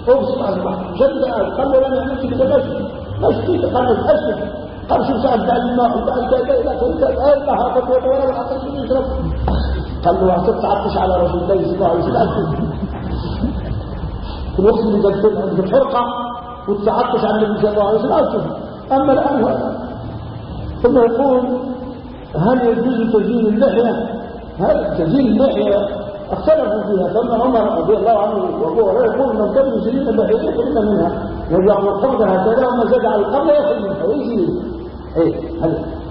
وبسط على البحر جد قال له أنا كذا ماشي ماشي قال له اسكت قال شو سأل بعد الماء. وبعد كذا إلى كنت الآن لها تطوط ولا العقل يشرب قال له تتعطش على رسول الله صلى الله عليه وسلم. الوقت اللي قلت عندك فرقة وتتعطش على النبي صلى الله عليه وسلم. أما الآن هذا ثم يقول هل يجوز تزيين اللحية. هل تزيين اللحية اختلفوا فيها؟ فما عمر رضي الله عنه وابو هريره يقول من كان يزيد اللحية يحرم منها. يجعل القبض هكذا وما زاد على القبض يحرم منها. ويزيد إيه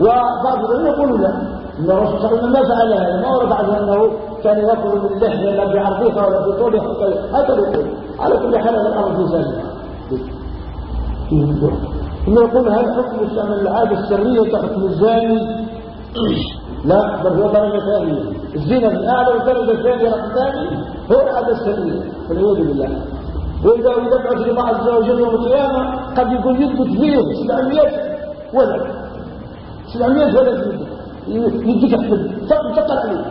وبعض العلماء يقولوا لا. إن الرسول صلى الله عليه وسلم ما فعل هذا ما ورد عنه أنه كان يأكل من اللحية لا بعرضها ولا بطولها هذا يقول على كل حال الأمر في ذلك ثم يقول هل حكم العادة السرية كحكم الزاني؟ لا بل هو درجة ثانية. الزنا من ودرجه ثانية رقم ثاني هو العاده السريه والعياذ بالله. وإذا يدفع في عز وجل يوم القيامة قد يكون يثبت فيه 700 ولد. 700 ولد يديك احمد تقل عليه.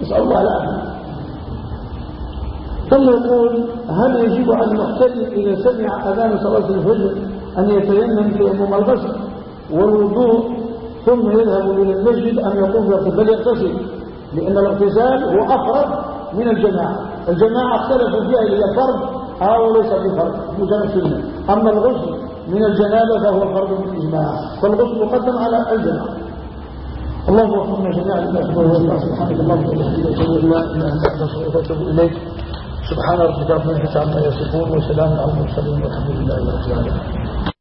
نسأل الله العافية. ثم يقول هل يجب على المحتل إذا سمع أذان صلاة الفجر أن يتيمم في أمام الغسل والوضوء ثم يذهب إلى المسجد أم يقوم بغسل بل يغتسل. لأن الاغتسال هو أفرد من الجماعة. الجماعة اختلفوا فيها إلى فرض أو ليس بفرض مجرد سنة. أما الغسل من الجنابة فهو فرض بالإجماع فالغسل مقدم على الجنابة اللهم وفقنا جميعا لما يحبه ويرضى. سبحانك اللهم وبحمدك أشهد أن لا إله إلا أنت وأتوب إليك. سبحان ربك رب العزة عما يصفون وسلام على المرسلين والحمد لله رب العالمين.